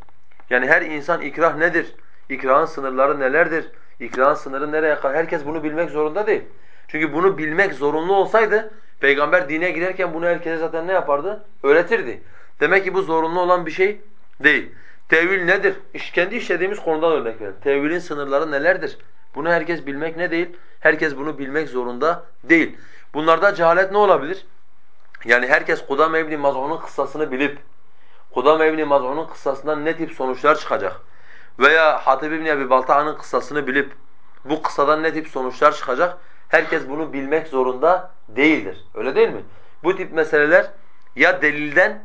Yani her insan ikrah nedir? İkrahın sınırları nelerdir? İkrahın sınırı nereye kadar? Herkes bunu bilmek zorunda değil. Çünkü bunu bilmek zorunlu olsaydı peygamber dine girerken bunu herkese zaten ne yapardı? Öğretirdi. Demek ki bu zorunlu olan bir şey değil. Tevil nedir? İş, kendi işlediğimiz konudan örnek verelim. Tevilin sınırları nelerdir? Bunu herkes bilmek ne değil? Herkes bunu bilmek zorunda değil. Bunlarda cehalet ne olabilir? Yani herkes Kudam İbni Maz'un'un kıssasını bilip Kudam İbni Maz'un'un kıssasından ne tip sonuçlar çıkacak veya Hatib İbni Ebi Balta'nın kıssasını bilip bu kıssadan ne tip sonuçlar çıkacak herkes bunu bilmek zorunda değildir. Öyle değil mi? Bu tip meseleler ya delilden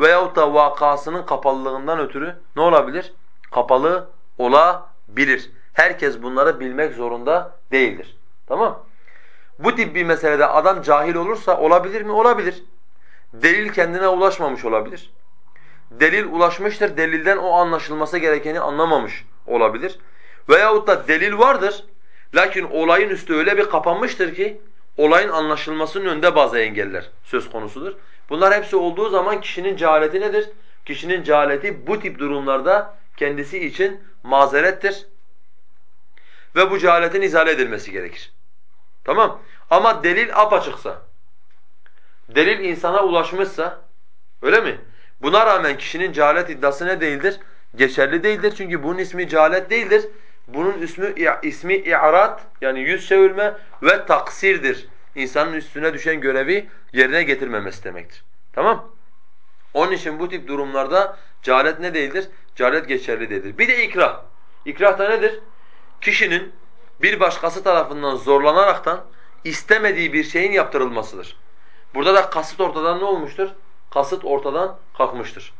veyahut da vakasının kapalılığından ötürü ne olabilir? Kapalı olabilir. Herkes bunları bilmek zorunda değildir. Tamam? Bu tip bir meselede adam cahil olursa olabilir mi? Olabilir. Delil kendine ulaşmamış olabilir. Delil ulaşmıştır, delilden o anlaşılması gerekeni anlamamış olabilir. Veyahut da delil vardır, lakin olayın üstü öyle bir kapanmıştır ki olayın anlaşılmasının önünde bazı engeller söz konusudur. Bunlar hepsi olduğu zaman kişinin cehaleti nedir? Kişinin cehaleti bu tip durumlarda kendisi için mazerettir. Ve bu cehaletin izale edilmesi gerekir. Tamam? Ama delil apaçıksa, delil insana ulaşmışsa, öyle mi? Buna rağmen kişinin cehalet iddiası ne değildir? Geçerli değildir çünkü bunun ismi cehalet değildir. Bunun ismi, ismi i'rat yani yüz çevirme ve taksirdir. İnsanın üstüne düşen görevi yerine getirmemesi demektir. Tamam? Onun için bu tip durumlarda cehalet ne değildir? Cehalet geçerli değildir. Bir de ikrah. İkrah da nedir? Kişinin bir başkası tarafından zorlanaraktan istemediği bir şeyin yaptırılmasıdır. Burada da kasıt ortadan ne olmuştur? Kasıt ortadan kalkmıştır.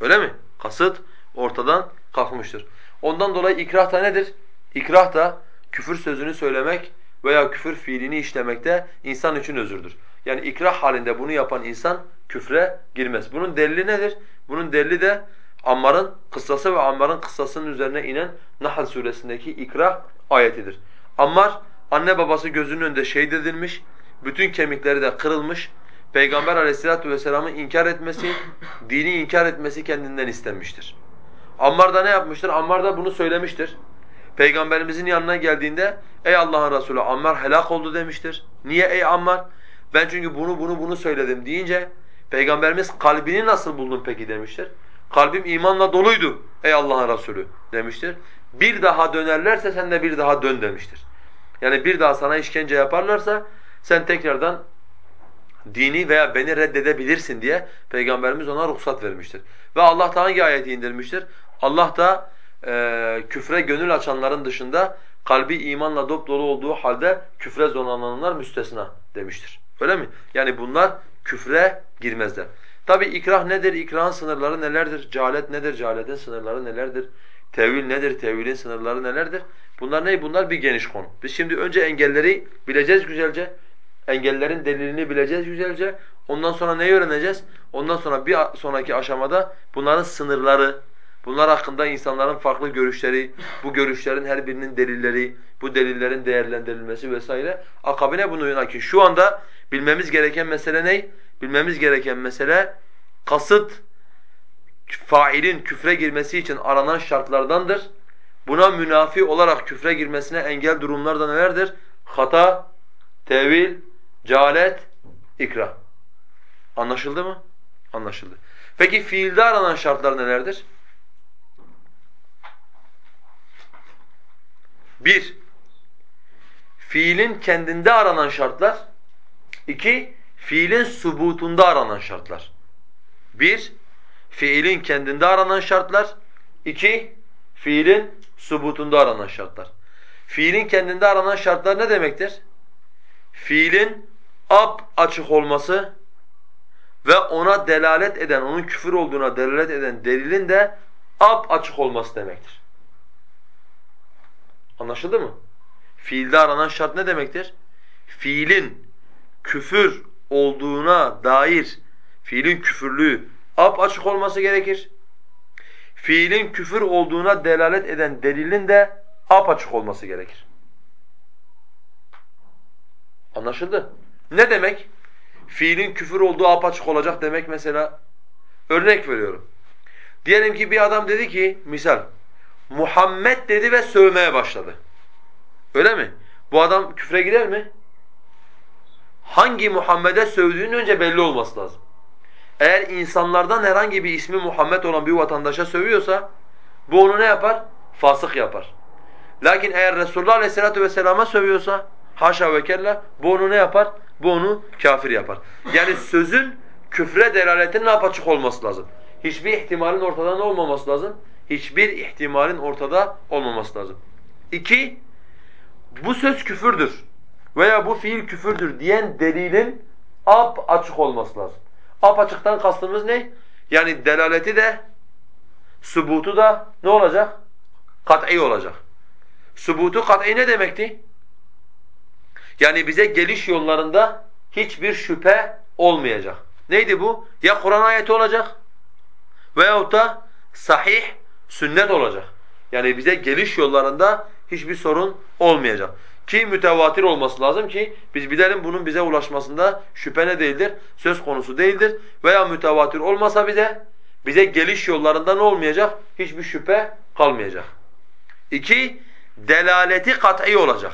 Öyle mi? Kasıt ortadan kalkmıştır. Ondan dolayı ikrah da nedir? İkrah da küfür sözünü söylemek veya küfür fiilini işlemekte insan için özürdür. Yani ikrah halinde bunu yapan insan küfre girmez. Bunun delili nedir? Bunun delili de Ammar'ın kıssası ve Ammar'ın kıssasının üzerine inen Nahl suresindeki ikrah ayetidir. Ammar anne babası gözünün önünde şehit edilmiş, bütün kemikleri de kırılmış. Peygamber aleyhissalatu vesselam'ı inkar etmesi, dini inkar etmesi kendinden istenmiştir. Ammar da ne yapmıştır? Ammar da bunu söylemiştir. Peygamberimizin yanına geldiğinde ey Allah'ın Resulü Ammar helak oldu demiştir. Niye ey Ammar? Ben çünkü bunu bunu bunu söyledim deyince Peygamberimiz kalbini nasıl buldun peki demiştir. kalbim imanla doluydu ey Allah'ın Resulü demiştir. Bir daha dönerlerse sen de bir daha dön demiştir. Yani bir daha sana işkence yaparlarsa sen tekrardan dini veya beni reddedebilirsin diye Peygamberimiz ona ruhsat vermiştir. Ve Allah da hangi ayeti indirmiştir? Allah da e, küfre gönül açanların dışında kalbi imanla dop dolu olduğu halde küfre zorlananlar müstesna demiştir. Öyle mi? Yani bunlar küfre girmezler. Tabi ikrah nedir? İkrahın sınırları nelerdir? Cehalet nedir? Cehaletin sınırları nelerdir? Tevil nedir? Tevilin sınırları nelerdir? Bunlar ne? Bunlar bir geniş konu. Biz şimdi önce engelleri bileceğiz güzelce. Engellerin delilini bileceğiz güzelce. Ondan sonra neyi öğreneceğiz? Ondan sonra bir sonraki aşamada bunların sınırları, bunlar hakkında insanların farklı görüşleri, bu görüşlerin her birinin delilleri, bu delillerin değerlendirilmesi vesaire. Akabine bunu ki şu anda bilmemiz gereken mesele ne? Bilmemiz gereken mesele kasıt failin küfre girmesi için aranan şartlardandır. Buna münafi olarak küfre girmesine engel durumlar da nelerdir? Hata, tevil, cehalet, ikrah. Anlaşıldı mı? Anlaşıldı. Peki fiilde aranan şartlar nelerdir? Bir, fiilin kendinde aranan şartlar. İki, fiilin subutunda aranan şartlar. Bir, fiilin kendinde aranan şartlar. İki, fiilin subutunda aranan şartlar. Fiilin kendinde aranan şartlar ne demektir? Fiilin ap açık olması ve ona delalet eden, onun küfür olduğuna delalet eden delilin de ap açık olması demektir. Anlaşıldı mı? Fiilde aranan şart ne demektir? Fiilin küfür olduğuna dair fiilin küfürlüğü ap açık olması gerekir. Fiilin küfür olduğuna delalet eden delilin de ap açık olması gerekir. Anlaşıldı? Ne demek? Fiilin küfür olduğu ap açık olacak demek mesela. Örnek veriyorum. Diyelim ki bir adam dedi ki misal Muhammed dedi ve sövmeye başladı. Öyle mi? Bu adam küfre girer mi? Hangi Muhammed'e sövdüğünün önce belli olması lazım. Eğer insanlardan herhangi bir ismi Muhammed olan bir vatandaşa sövüyorsa bu onu ne yapar? Fasık yapar. Lakin eğer Resulullah Aleyhisselatü Vesselam'a sövüyorsa haşa ve kella bu onu ne yapar? Bu onu kafir yapar. Yani sözün küfre delaletinin apaçık olması lazım. Hiçbir ihtimalin ortada ne olmaması lazım? Hiçbir ihtimalin ortada olmaması lazım. İki, bu söz küfürdür veya bu fiil küfürdür diyen delilin ap açık olması lazım. Ap açıktan kastımız ne? Yani delaleti de, subutu da ne olacak? Kat'i olacak. Subutu kat'i ne demekti? Yani bize geliş yollarında hiçbir şüphe olmayacak. Neydi bu? Ya Kur'an ayeti olacak veyahut da sahih sünnet olacak. Yani bize geliş yollarında hiçbir sorun olmayacak. Ki mütevatir olması lazım ki biz bilelim bunun bize ulaşmasında şüphe ne değildir? Söz konusu değildir. Veya mütevatir olmasa bize, bize geliş yollarında ne olmayacak? Hiçbir şüphe kalmayacak. İki, delaleti kat'i olacak.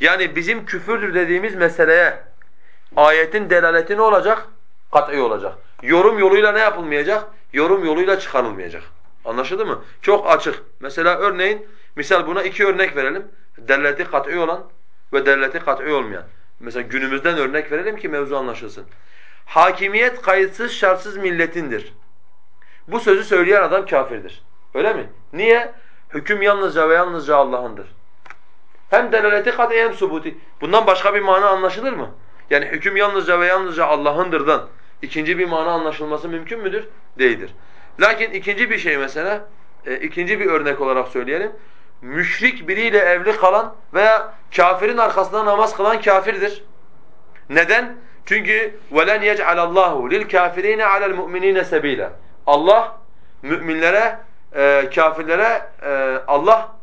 Yani bizim küfürdür dediğimiz meseleye ayetin delaleti ne olacak? Kat'i olacak. Yorum yoluyla ne yapılmayacak? Yorum yoluyla çıkarılmayacak. Anlaşıldı mı? Çok açık. Mesela örneğin, misal buna iki örnek verelim. Delaleti kat'i olan ve delaleti kat'i olmayan. Mesela günümüzden örnek verelim ki mevzu anlaşılsın. Hakimiyet kayıtsız şartsız milletindir. Bu sözü söyleyen adam kafirdir. Öyle mi? Niye? Hüküm yalnızca ve yalnızca Allah'ındır. Hem delaleti kat'i hem subuti. Bundan başka bir mana anlaşılır mı? Yani hüküm yalnızca ve yalnızca Allah'ındırdan ikinci bir mana anlaşılması mümkün müdür? Değildir. Lakin ikinci bir şey mesela, e, ikinci bir örnek olarak söyleyelim Müşrik biriyle evli kalan veya kafirin arkasında namaz kılan kafirdir. Neden? Çünkü وَلَنْ يَجْعَلَ اللّٰهُ لِلْكَافِر۪ينَ عَلَى الْمُؤْمِن۪ينَ سَب۪يلًا Allah müminlere, e, kafirlere, e, Allah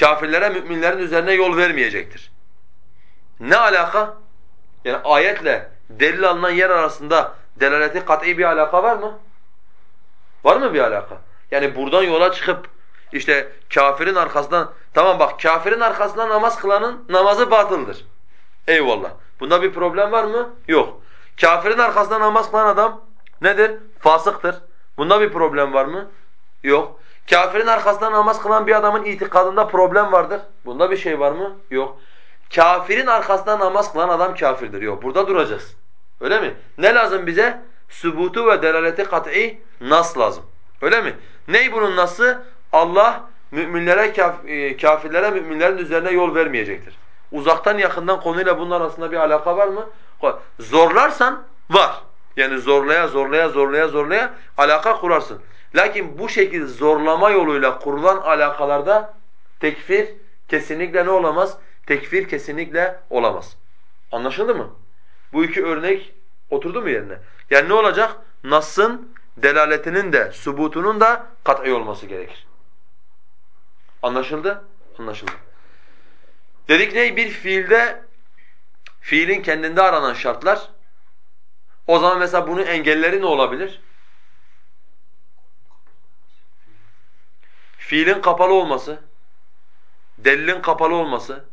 kafirlere müminlerin üzerine yol vermeyecektir. Ne alaka? Yani ayetle delil alınan yer arasında delaleti kat'i bir alaka var mı? Var mı bir alaka? Yani buradan yola çıkıp işte kafirin arkasından tamam bak kafirin arkasından namaz kılanın namazı batıldır. Eyvallah. Bunda bir problem var mı? Yok. Kafirin arkasından namaz kılan adam nedir? Fasıktır. Bunda bir problem var mı? Yok. Kafirin arkasında namaz kılan bir adamın itikadında problem vardır. Bunda bir şey var mı? Yok. Kafirin arkasında namaz kılan adam kafirdir. Yok. Burada duracağız. Öyle mi? Ne lazım bize? Sübutu ve delaleti kat'i nas lazım. Öyle mi? Ney bunun nası? Allah müminlere, e, kafirlere müminlerin üzerine yol vermeyecektir. Uzaktan yakından konuyla bunun arasında bir alaka var mı? Zorlarsan var. Yani zorlaya zorlaya zorlaya zorlaya alaka kurarsın. Lakin bu şekilde zorlama yoluyla kurulan alakalarda tekfir kesinlikle ne olamaz? Tekfir kesinlikle olamaz. Anlaşıldı mı? Bu iki örnek oturdu mu yerine? Yani ne olacak? Nas'ın delaletinin de, subutunun da kat'i olması gerekir. Anlaşıldı? Anlaşıldı. Dedik ne? Bir fiilde, fiilin kendinde aranan şartlar. O zaman mesela bunun engelleri ne olabilir? Fiilin kapalı olması, delilin kapalı olması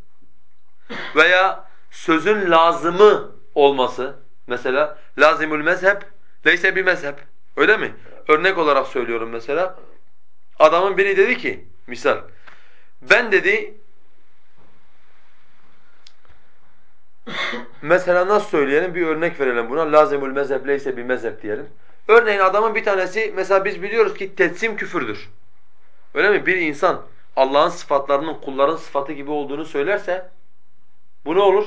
veya sözün lazımı olması. Mesela lazimül mezhep leyse bir mezhep. Öyle mi? Örnek olarak söylüyorum mesela. Adamın biri dedi ki misal ben dedi mesela nasıl söyleyelim bir örnek verelim buna. Lazimül mezhep leyse bir mezhep diyelim. Örneğin adamın bir tanesi mesela biz biliyoruz ki tetsim küfürdür. Öyle mi? Bir insan Allah'ın sıfatlarının kulların sıfatı gibi olduğunu söylerse bu ne olur?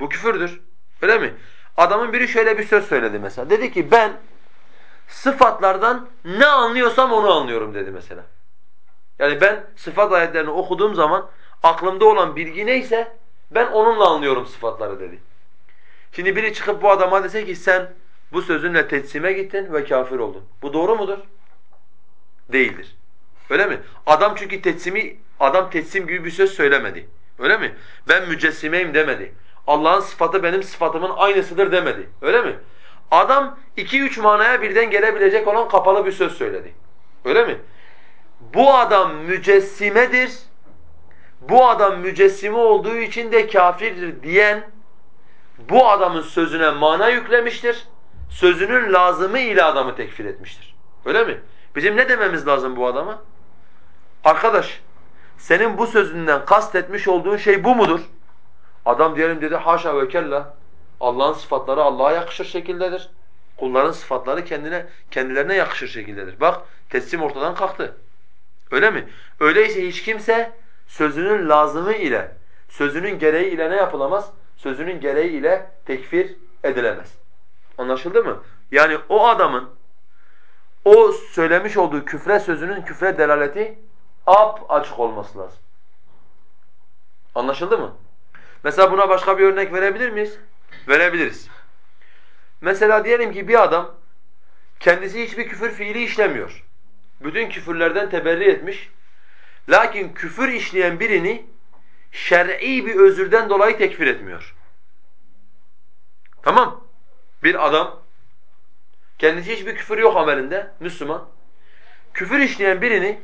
Bu küfürdür. Öyle mi? Adamın biri şöyle bir söz söyledi mesela. Dedi ki ben sıfatlardan ne anlıyorsam onu anlıyorum dedi mesela. Yani ben sıfat ayetlerini okuduğum zaman aklımda olan bilgi neyse ben onunla anlıyorum sıfatları dedi. Şimdi biri çıkıp bu adama dese ki sen bu sözünle teslime gittin ve kafir oldun. Bu doğru mudur? Değildir. Öyle mi? Adam çünkü teslimi, adam teslim gibi bir söz söylemedi. Öyle mi? Ben mücessimeyim demedi. Allah'ın sıfatı benim sıfatımın aynısıdır demedi. Öyle mi? Adam iki üç manaya birden gelebilecek olan kapalı bir söz söyledi. Öyle mi? Bu adam mücessimedir. Bu adam mücessime olduğu için de kafirdir diyen bu adamın sözüne mana yüklemiştir. Sözünün lazımı ile adamı tekfir etmiştir. Öyle mi? Bizim ne dememiz lazım bu adama? Arkadaş, senin bu sözünden kastetmiş olduğun şey bu mudur? Adam diyelim dedi haşa ve kella. Allah'ın sıfatları Allah'a yakışır şekildedir. Kulların sıfatları kendine kendilerine yakışır şekildedir. Bak teslim ortadan kalktı. Öyle mi? Öyleyse hiç kimse sözünün lazımı ile, sözünün gereği ile ne yapılamaz? Sözünün gereği ile tekfir edilemez. Anlaşıldı mı? Yani o adamın o söylemiş olduğu küfre sözünün küfre delaleti ap açık olması lazım. Anlaşıldı mı? Mesela buna başka bir örnek verebilir miyiz? Verebiliriz. Mesela diyelim ki bir adam kendisi hiçbir küfür fiili işlemiyor. Bütün küfürlerden teberri etmiş. Lakin küfür işleyen birini şer'i bir özürden dolayı tekfir etmiyor. Tamam? Bir adam kendisi hiçbir küfür yok amelinde Müslüman. Küfür işleyen birini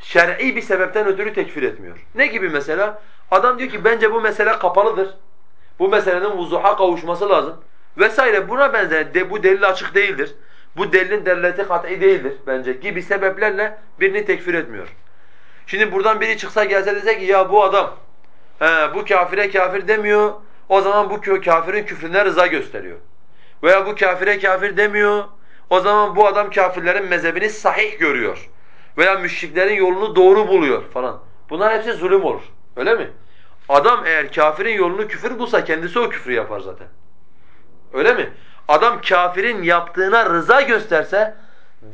şer'i bir sebepten ötürü tekfir etmiyor. Ne gibi mesela? Adam diyor ki bence bu mesele kapalıdır. Bu meselenin vuzuha kavuşması lazım. Vesaire buna benzer de, bu delil açık değildir. Bu delilin delileti kat'i değildir bence gibi sebeplerle birini tekfir etmiyor. Şimdi buradan biri çıksa gelse dese ki ya bu adam he, bu kafire kafir demiyor. O zaman bu kafirin küfrüne rıza gösteriyor. Veya bu kafire kafir demiyor. O zaman bu adam kafirlerin mezhebini sahih görüyor veya müşriklerin yolunu doğru buluyor falan. Bunlar hepsi zulüm olur. Öyle mi? Adam eğer kafirin yolunu küfür bulsa kendisi o küfrü yapar zaten. Öyle mi? Adam kafirin yaptığına rıza gösterse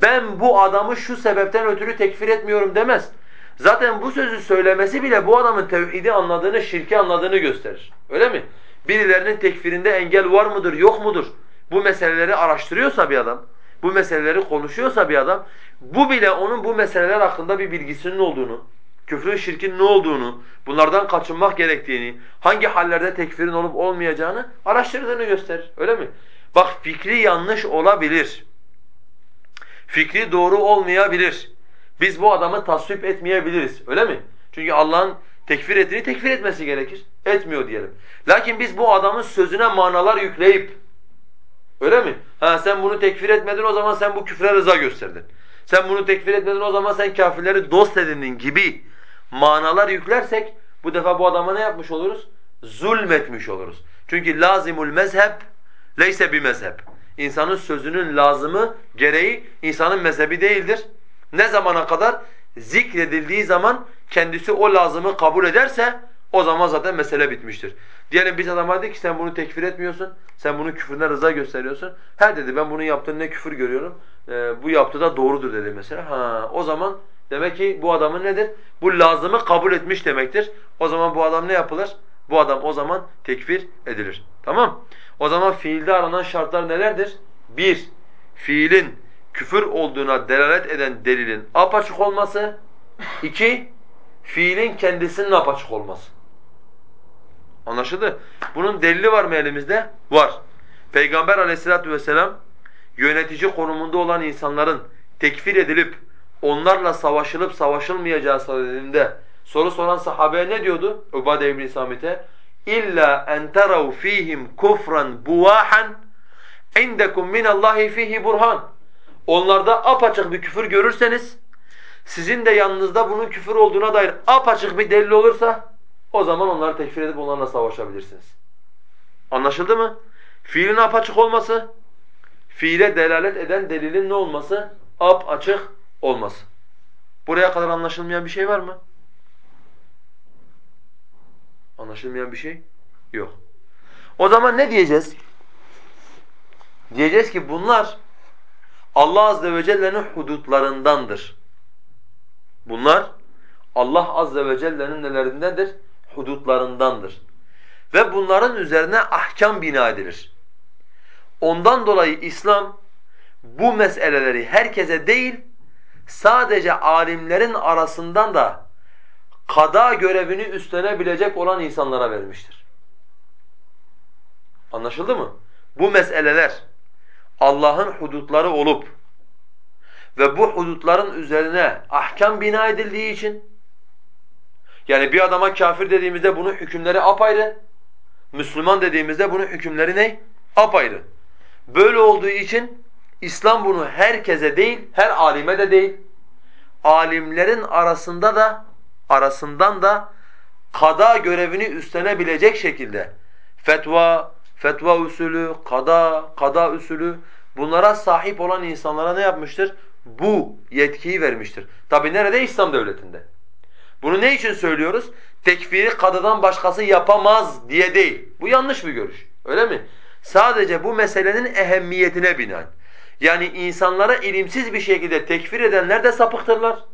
ben bu adamı şu sebepten ötürü tekfir etmiyorum demez. Zaten bu sözü söylemesi bile bu adamın tevhidi anladığını, şirki anladığını gösterir. Öyle mi? Birilerinin tekfirinde engel var mıdır, yok mudur? Bu meseleleri araştırıyorsa bir adam, bu meseleleri konuşuyorsa bir adam, bu bile onun bu meseleler hakkında bir bilgisinin olduğunu, küfrün şirkin ne olduğunu, bunlardan kaçınmak gerektiğini, hangi hallerde tekfirin olup olmayacağını araştırdığını gösterir. Öyle mi? Bak fikri yanlış olabilir. Fikri doğru olmayabilir. Biz bu adamı tasvip etmeyebiliriz. Öyle mi? Çünkü Allah'ın tekfir ettiğini tekfir etmesi gerekir. Etmiyor diyelim. Lakin biz bu adamın sözüne manalar yükleyip Öyle mi? Ha sen bunu tekfir etmedin o zaman sen bu küfre rıza gösterdin. Sen bunu tekfir etmedin o zaman sen kafirleri dost edindin gibi manalar yüklersek bu defa bu adama ne yapmış oluruz? Zulmetmiş oluruz. Çünkü lazimul mezhep leyse bir mezhep. İnsanın sözünün lazımı, gereği insanın mezhebi değildir. Ne zamana kadar? Zikredildiği zaman kendisi o lazımı kabul ederse o zaman zaten mesele bitmiştir. Diyelim biz adama dedik ki sen bunu tekfir etmiyorsun, sen bunun küfrüne rıza gösteriyorsun. He dedi ben bunun yaptığını ne küfür görüyorum, ee, bu yaptığı da doğrudur dedi mesela. Ha, o zaman demek ki bu adamın nedir? Bu lazımı kabul etmiş demektir. O zaman bu adam ne yapılır? Bu adam o zaman tekfir edilir. Tamam? O zaman fiilde aranan şartlar nelerdir? Bir, fiilin küfür olduğuna delalet eden delilin apaçık olması. İki, fiilin kendisinin apaçık olması. Anlaşıldı? Bunun delili var mı elimizde? Var. Peygamber aleyhissalatu vesselam yönetici konumunda olan insanların tekfir edilip onlarla savaşılıp savaşılmayacağı söylediğinde soru soran sahabeye ne diyordu? Ubade ibn Samit'e illa en terav fihim kufran buwahan indekum min Allahi fihi burhan. Onlarda apaçık bir küfür görürseniz sizin de yanınızda bunun küfür olduğuna dair apaçık bir delil olursa o zaman onları tekfir edip onlarla savaşabilirsiniz. Anlaşıldı mı? Fiilin apaçık olması, fiile delalet eden delilin ne olması? Apaçık olması. Buraya kadar anlaşılmayan bir şey var mı? Anlaşılmayan bir şey yok. O zaman ne diyeceğiz? Diyeceğiz ki bunlar Allah azze ve celle'nin hudutlarındandır. Bunlar Allah azze ve celle'nin nelerindendir? Hudutlarındandır. Ve bunların üzerine ahkam bina edilir. Ondan dolayı İslam bu meseleleri herkese değil, sadece alimlerin arasından da kada görevini üstlenebilecek olan insanlara vermiştir. Anlaşıldı mı? Bu meseleler Allah'ın hudutları olup ve bu hudutların üzerine ahkam bina edildiği için yani bir adama kafir dediğimizde bunun hükümleri apayrı, Müslüman dediğimizde bunun hükümleri ne? Apayrı. Böyle olduğu için İslam bunu herkese değil, her alime de değil, alimlerin arasında da arasından da kada görevini üstlenebilecek şekilde fetva, fetva usulü, kada, kada usulü bunlara sahip olan insanlara ne yapmıştır? Bu yetkiyi vermiştir. Tabi nerede? İslam devletinde. Bunu ne için söylüyoruz? Tekfiri kadıdan başkası yapamaz diye değil. Bu yanlış bir görüş. Öyle mi? Sadece bu meselenin ehemmiyetine binaen. Yani insanlara ilimsiz bir şekilde tekfir edenler de sapıktırlar.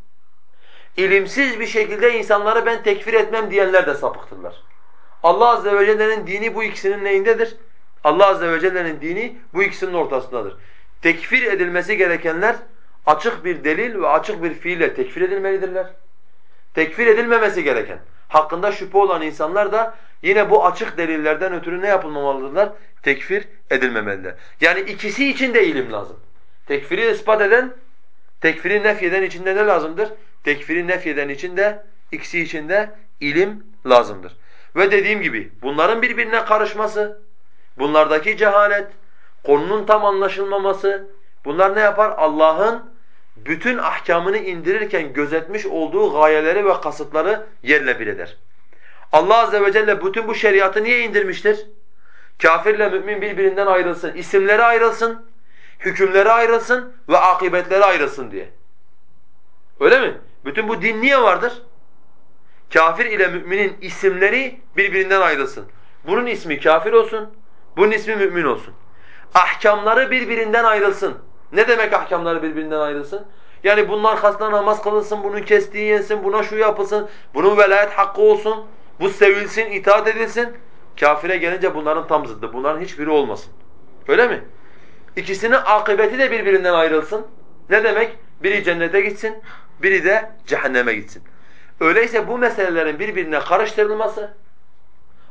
İlimsiz bir şekilde insanları ben tekfir etmem diyenler de sapıktırlar. Allah azze ve celle'nin dini bu ikisinin neyindedir? Allah azze ve celle'nin dini bu ikisinin ortasındadır. Tekfir edilmesi gerekenler açık bir delil ve açık bir fiille tekfir edilmelidirler. Tekfir edilmemesi gereken, hakkında şüphe olan insanlar da yine bu açık delillerden ötürü ne yapılmamalıdırlar? Tekfir edilmemelidir. Yani ikisi için de ilim lazım. Tekfiri ispat eden, tekfiri nefyeden içinde ne lazımdır? Tekfiri nefyeden için de, ikisi için de ilim lazımdır. Ve dediğim gibi bunların birbirine karışması, bunlardaki cehalet, konunun tam anlaşılmaması, bunlar ne yapar? Allah'ın bütün ahkamını indirirken gözetmiş olduğu gayeleri ve kasıtları yerle bir eder. Allah azze ve celle bütün bu şeriatı niye indirmiştir? Kafirle mümin birbirinden ayrılsın, isimleri ayrılsın, hükümleri ayrılsın ve akıbetleri ayrılsın diye. Öyle mi? Bütün bu din niye vardır? Kafir ile müminin isimleri birbirinden ayrılsın. Bunun ismi kafir olsun, bunun ismi mümin olsun. Ahkamları birbirinden ayrılsın. Ne demek ahkamları birbirinden ayrılsın? Yani bunun arkasında namaz kılılsın, bunun kestiği yensin, buna şu yapılsın, bunun velayet hakkı olsun, bu sevilsin, itaat edilsin. Kafire gelince bunların tam zıddı. Bunların hiçbiri olmasın. Öyle mi? İkisinin akıbeti de birbirinden ayrılsın. Ne demek? Biri cennete gitsin, biri de cehenneme gitsin. Öyleyse bu meselelerin birbirine karıştırılması,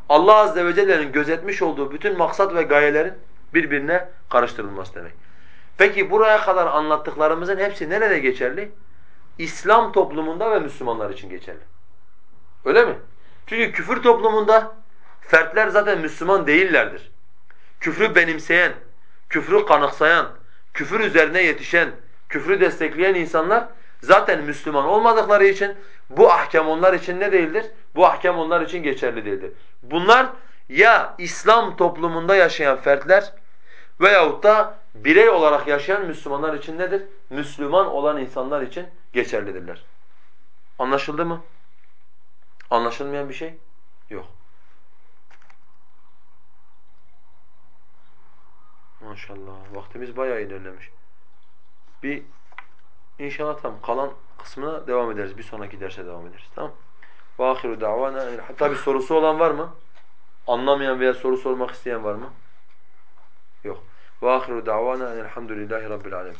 Allah azze ve celle'nin gözetmiş olduğu bütün maksat ve gayelerin birbirine karıştırılması demek. Peki buraya kadar anlattıklarımızın hepsi nerede geçerli? İslam toplumunda ve Müslümanlar için geçerli. Öyle mi? Çünkü küfür toplumunda fertler zaten Müslüman değillerdir. Küfrü benimseyen, küfrü kanıksayan, küfür üzerine yetişen, küfrü destekleyen insanlar zaten Müslüman olmadıkları için bu ahkam onlar için ne değildir? Bu ahkam onlar için geçerli değildir. Bunlar ya İslam toplumunda yaşayan fertler veyahut da birey olarak yaşayan Müslümanlar için nedir? Müslüman olan insanlar için geçerlidirler. Anlaşıldı mı? Anlaşılmayan bir şey yok. Maşallah. Vaktimiz bayağı ilerlemiş. Bir inşallah tam kalan kısmına devam ederiz. Bir sonraki derse devam ederiz. Tamam? Ve ahiru davana hatta bir sorusu olan var mı? Anlamayan veya soru sormak isteyen var mı? Yok. Ve ahiru davana elhamdülillahi rabbil alemin.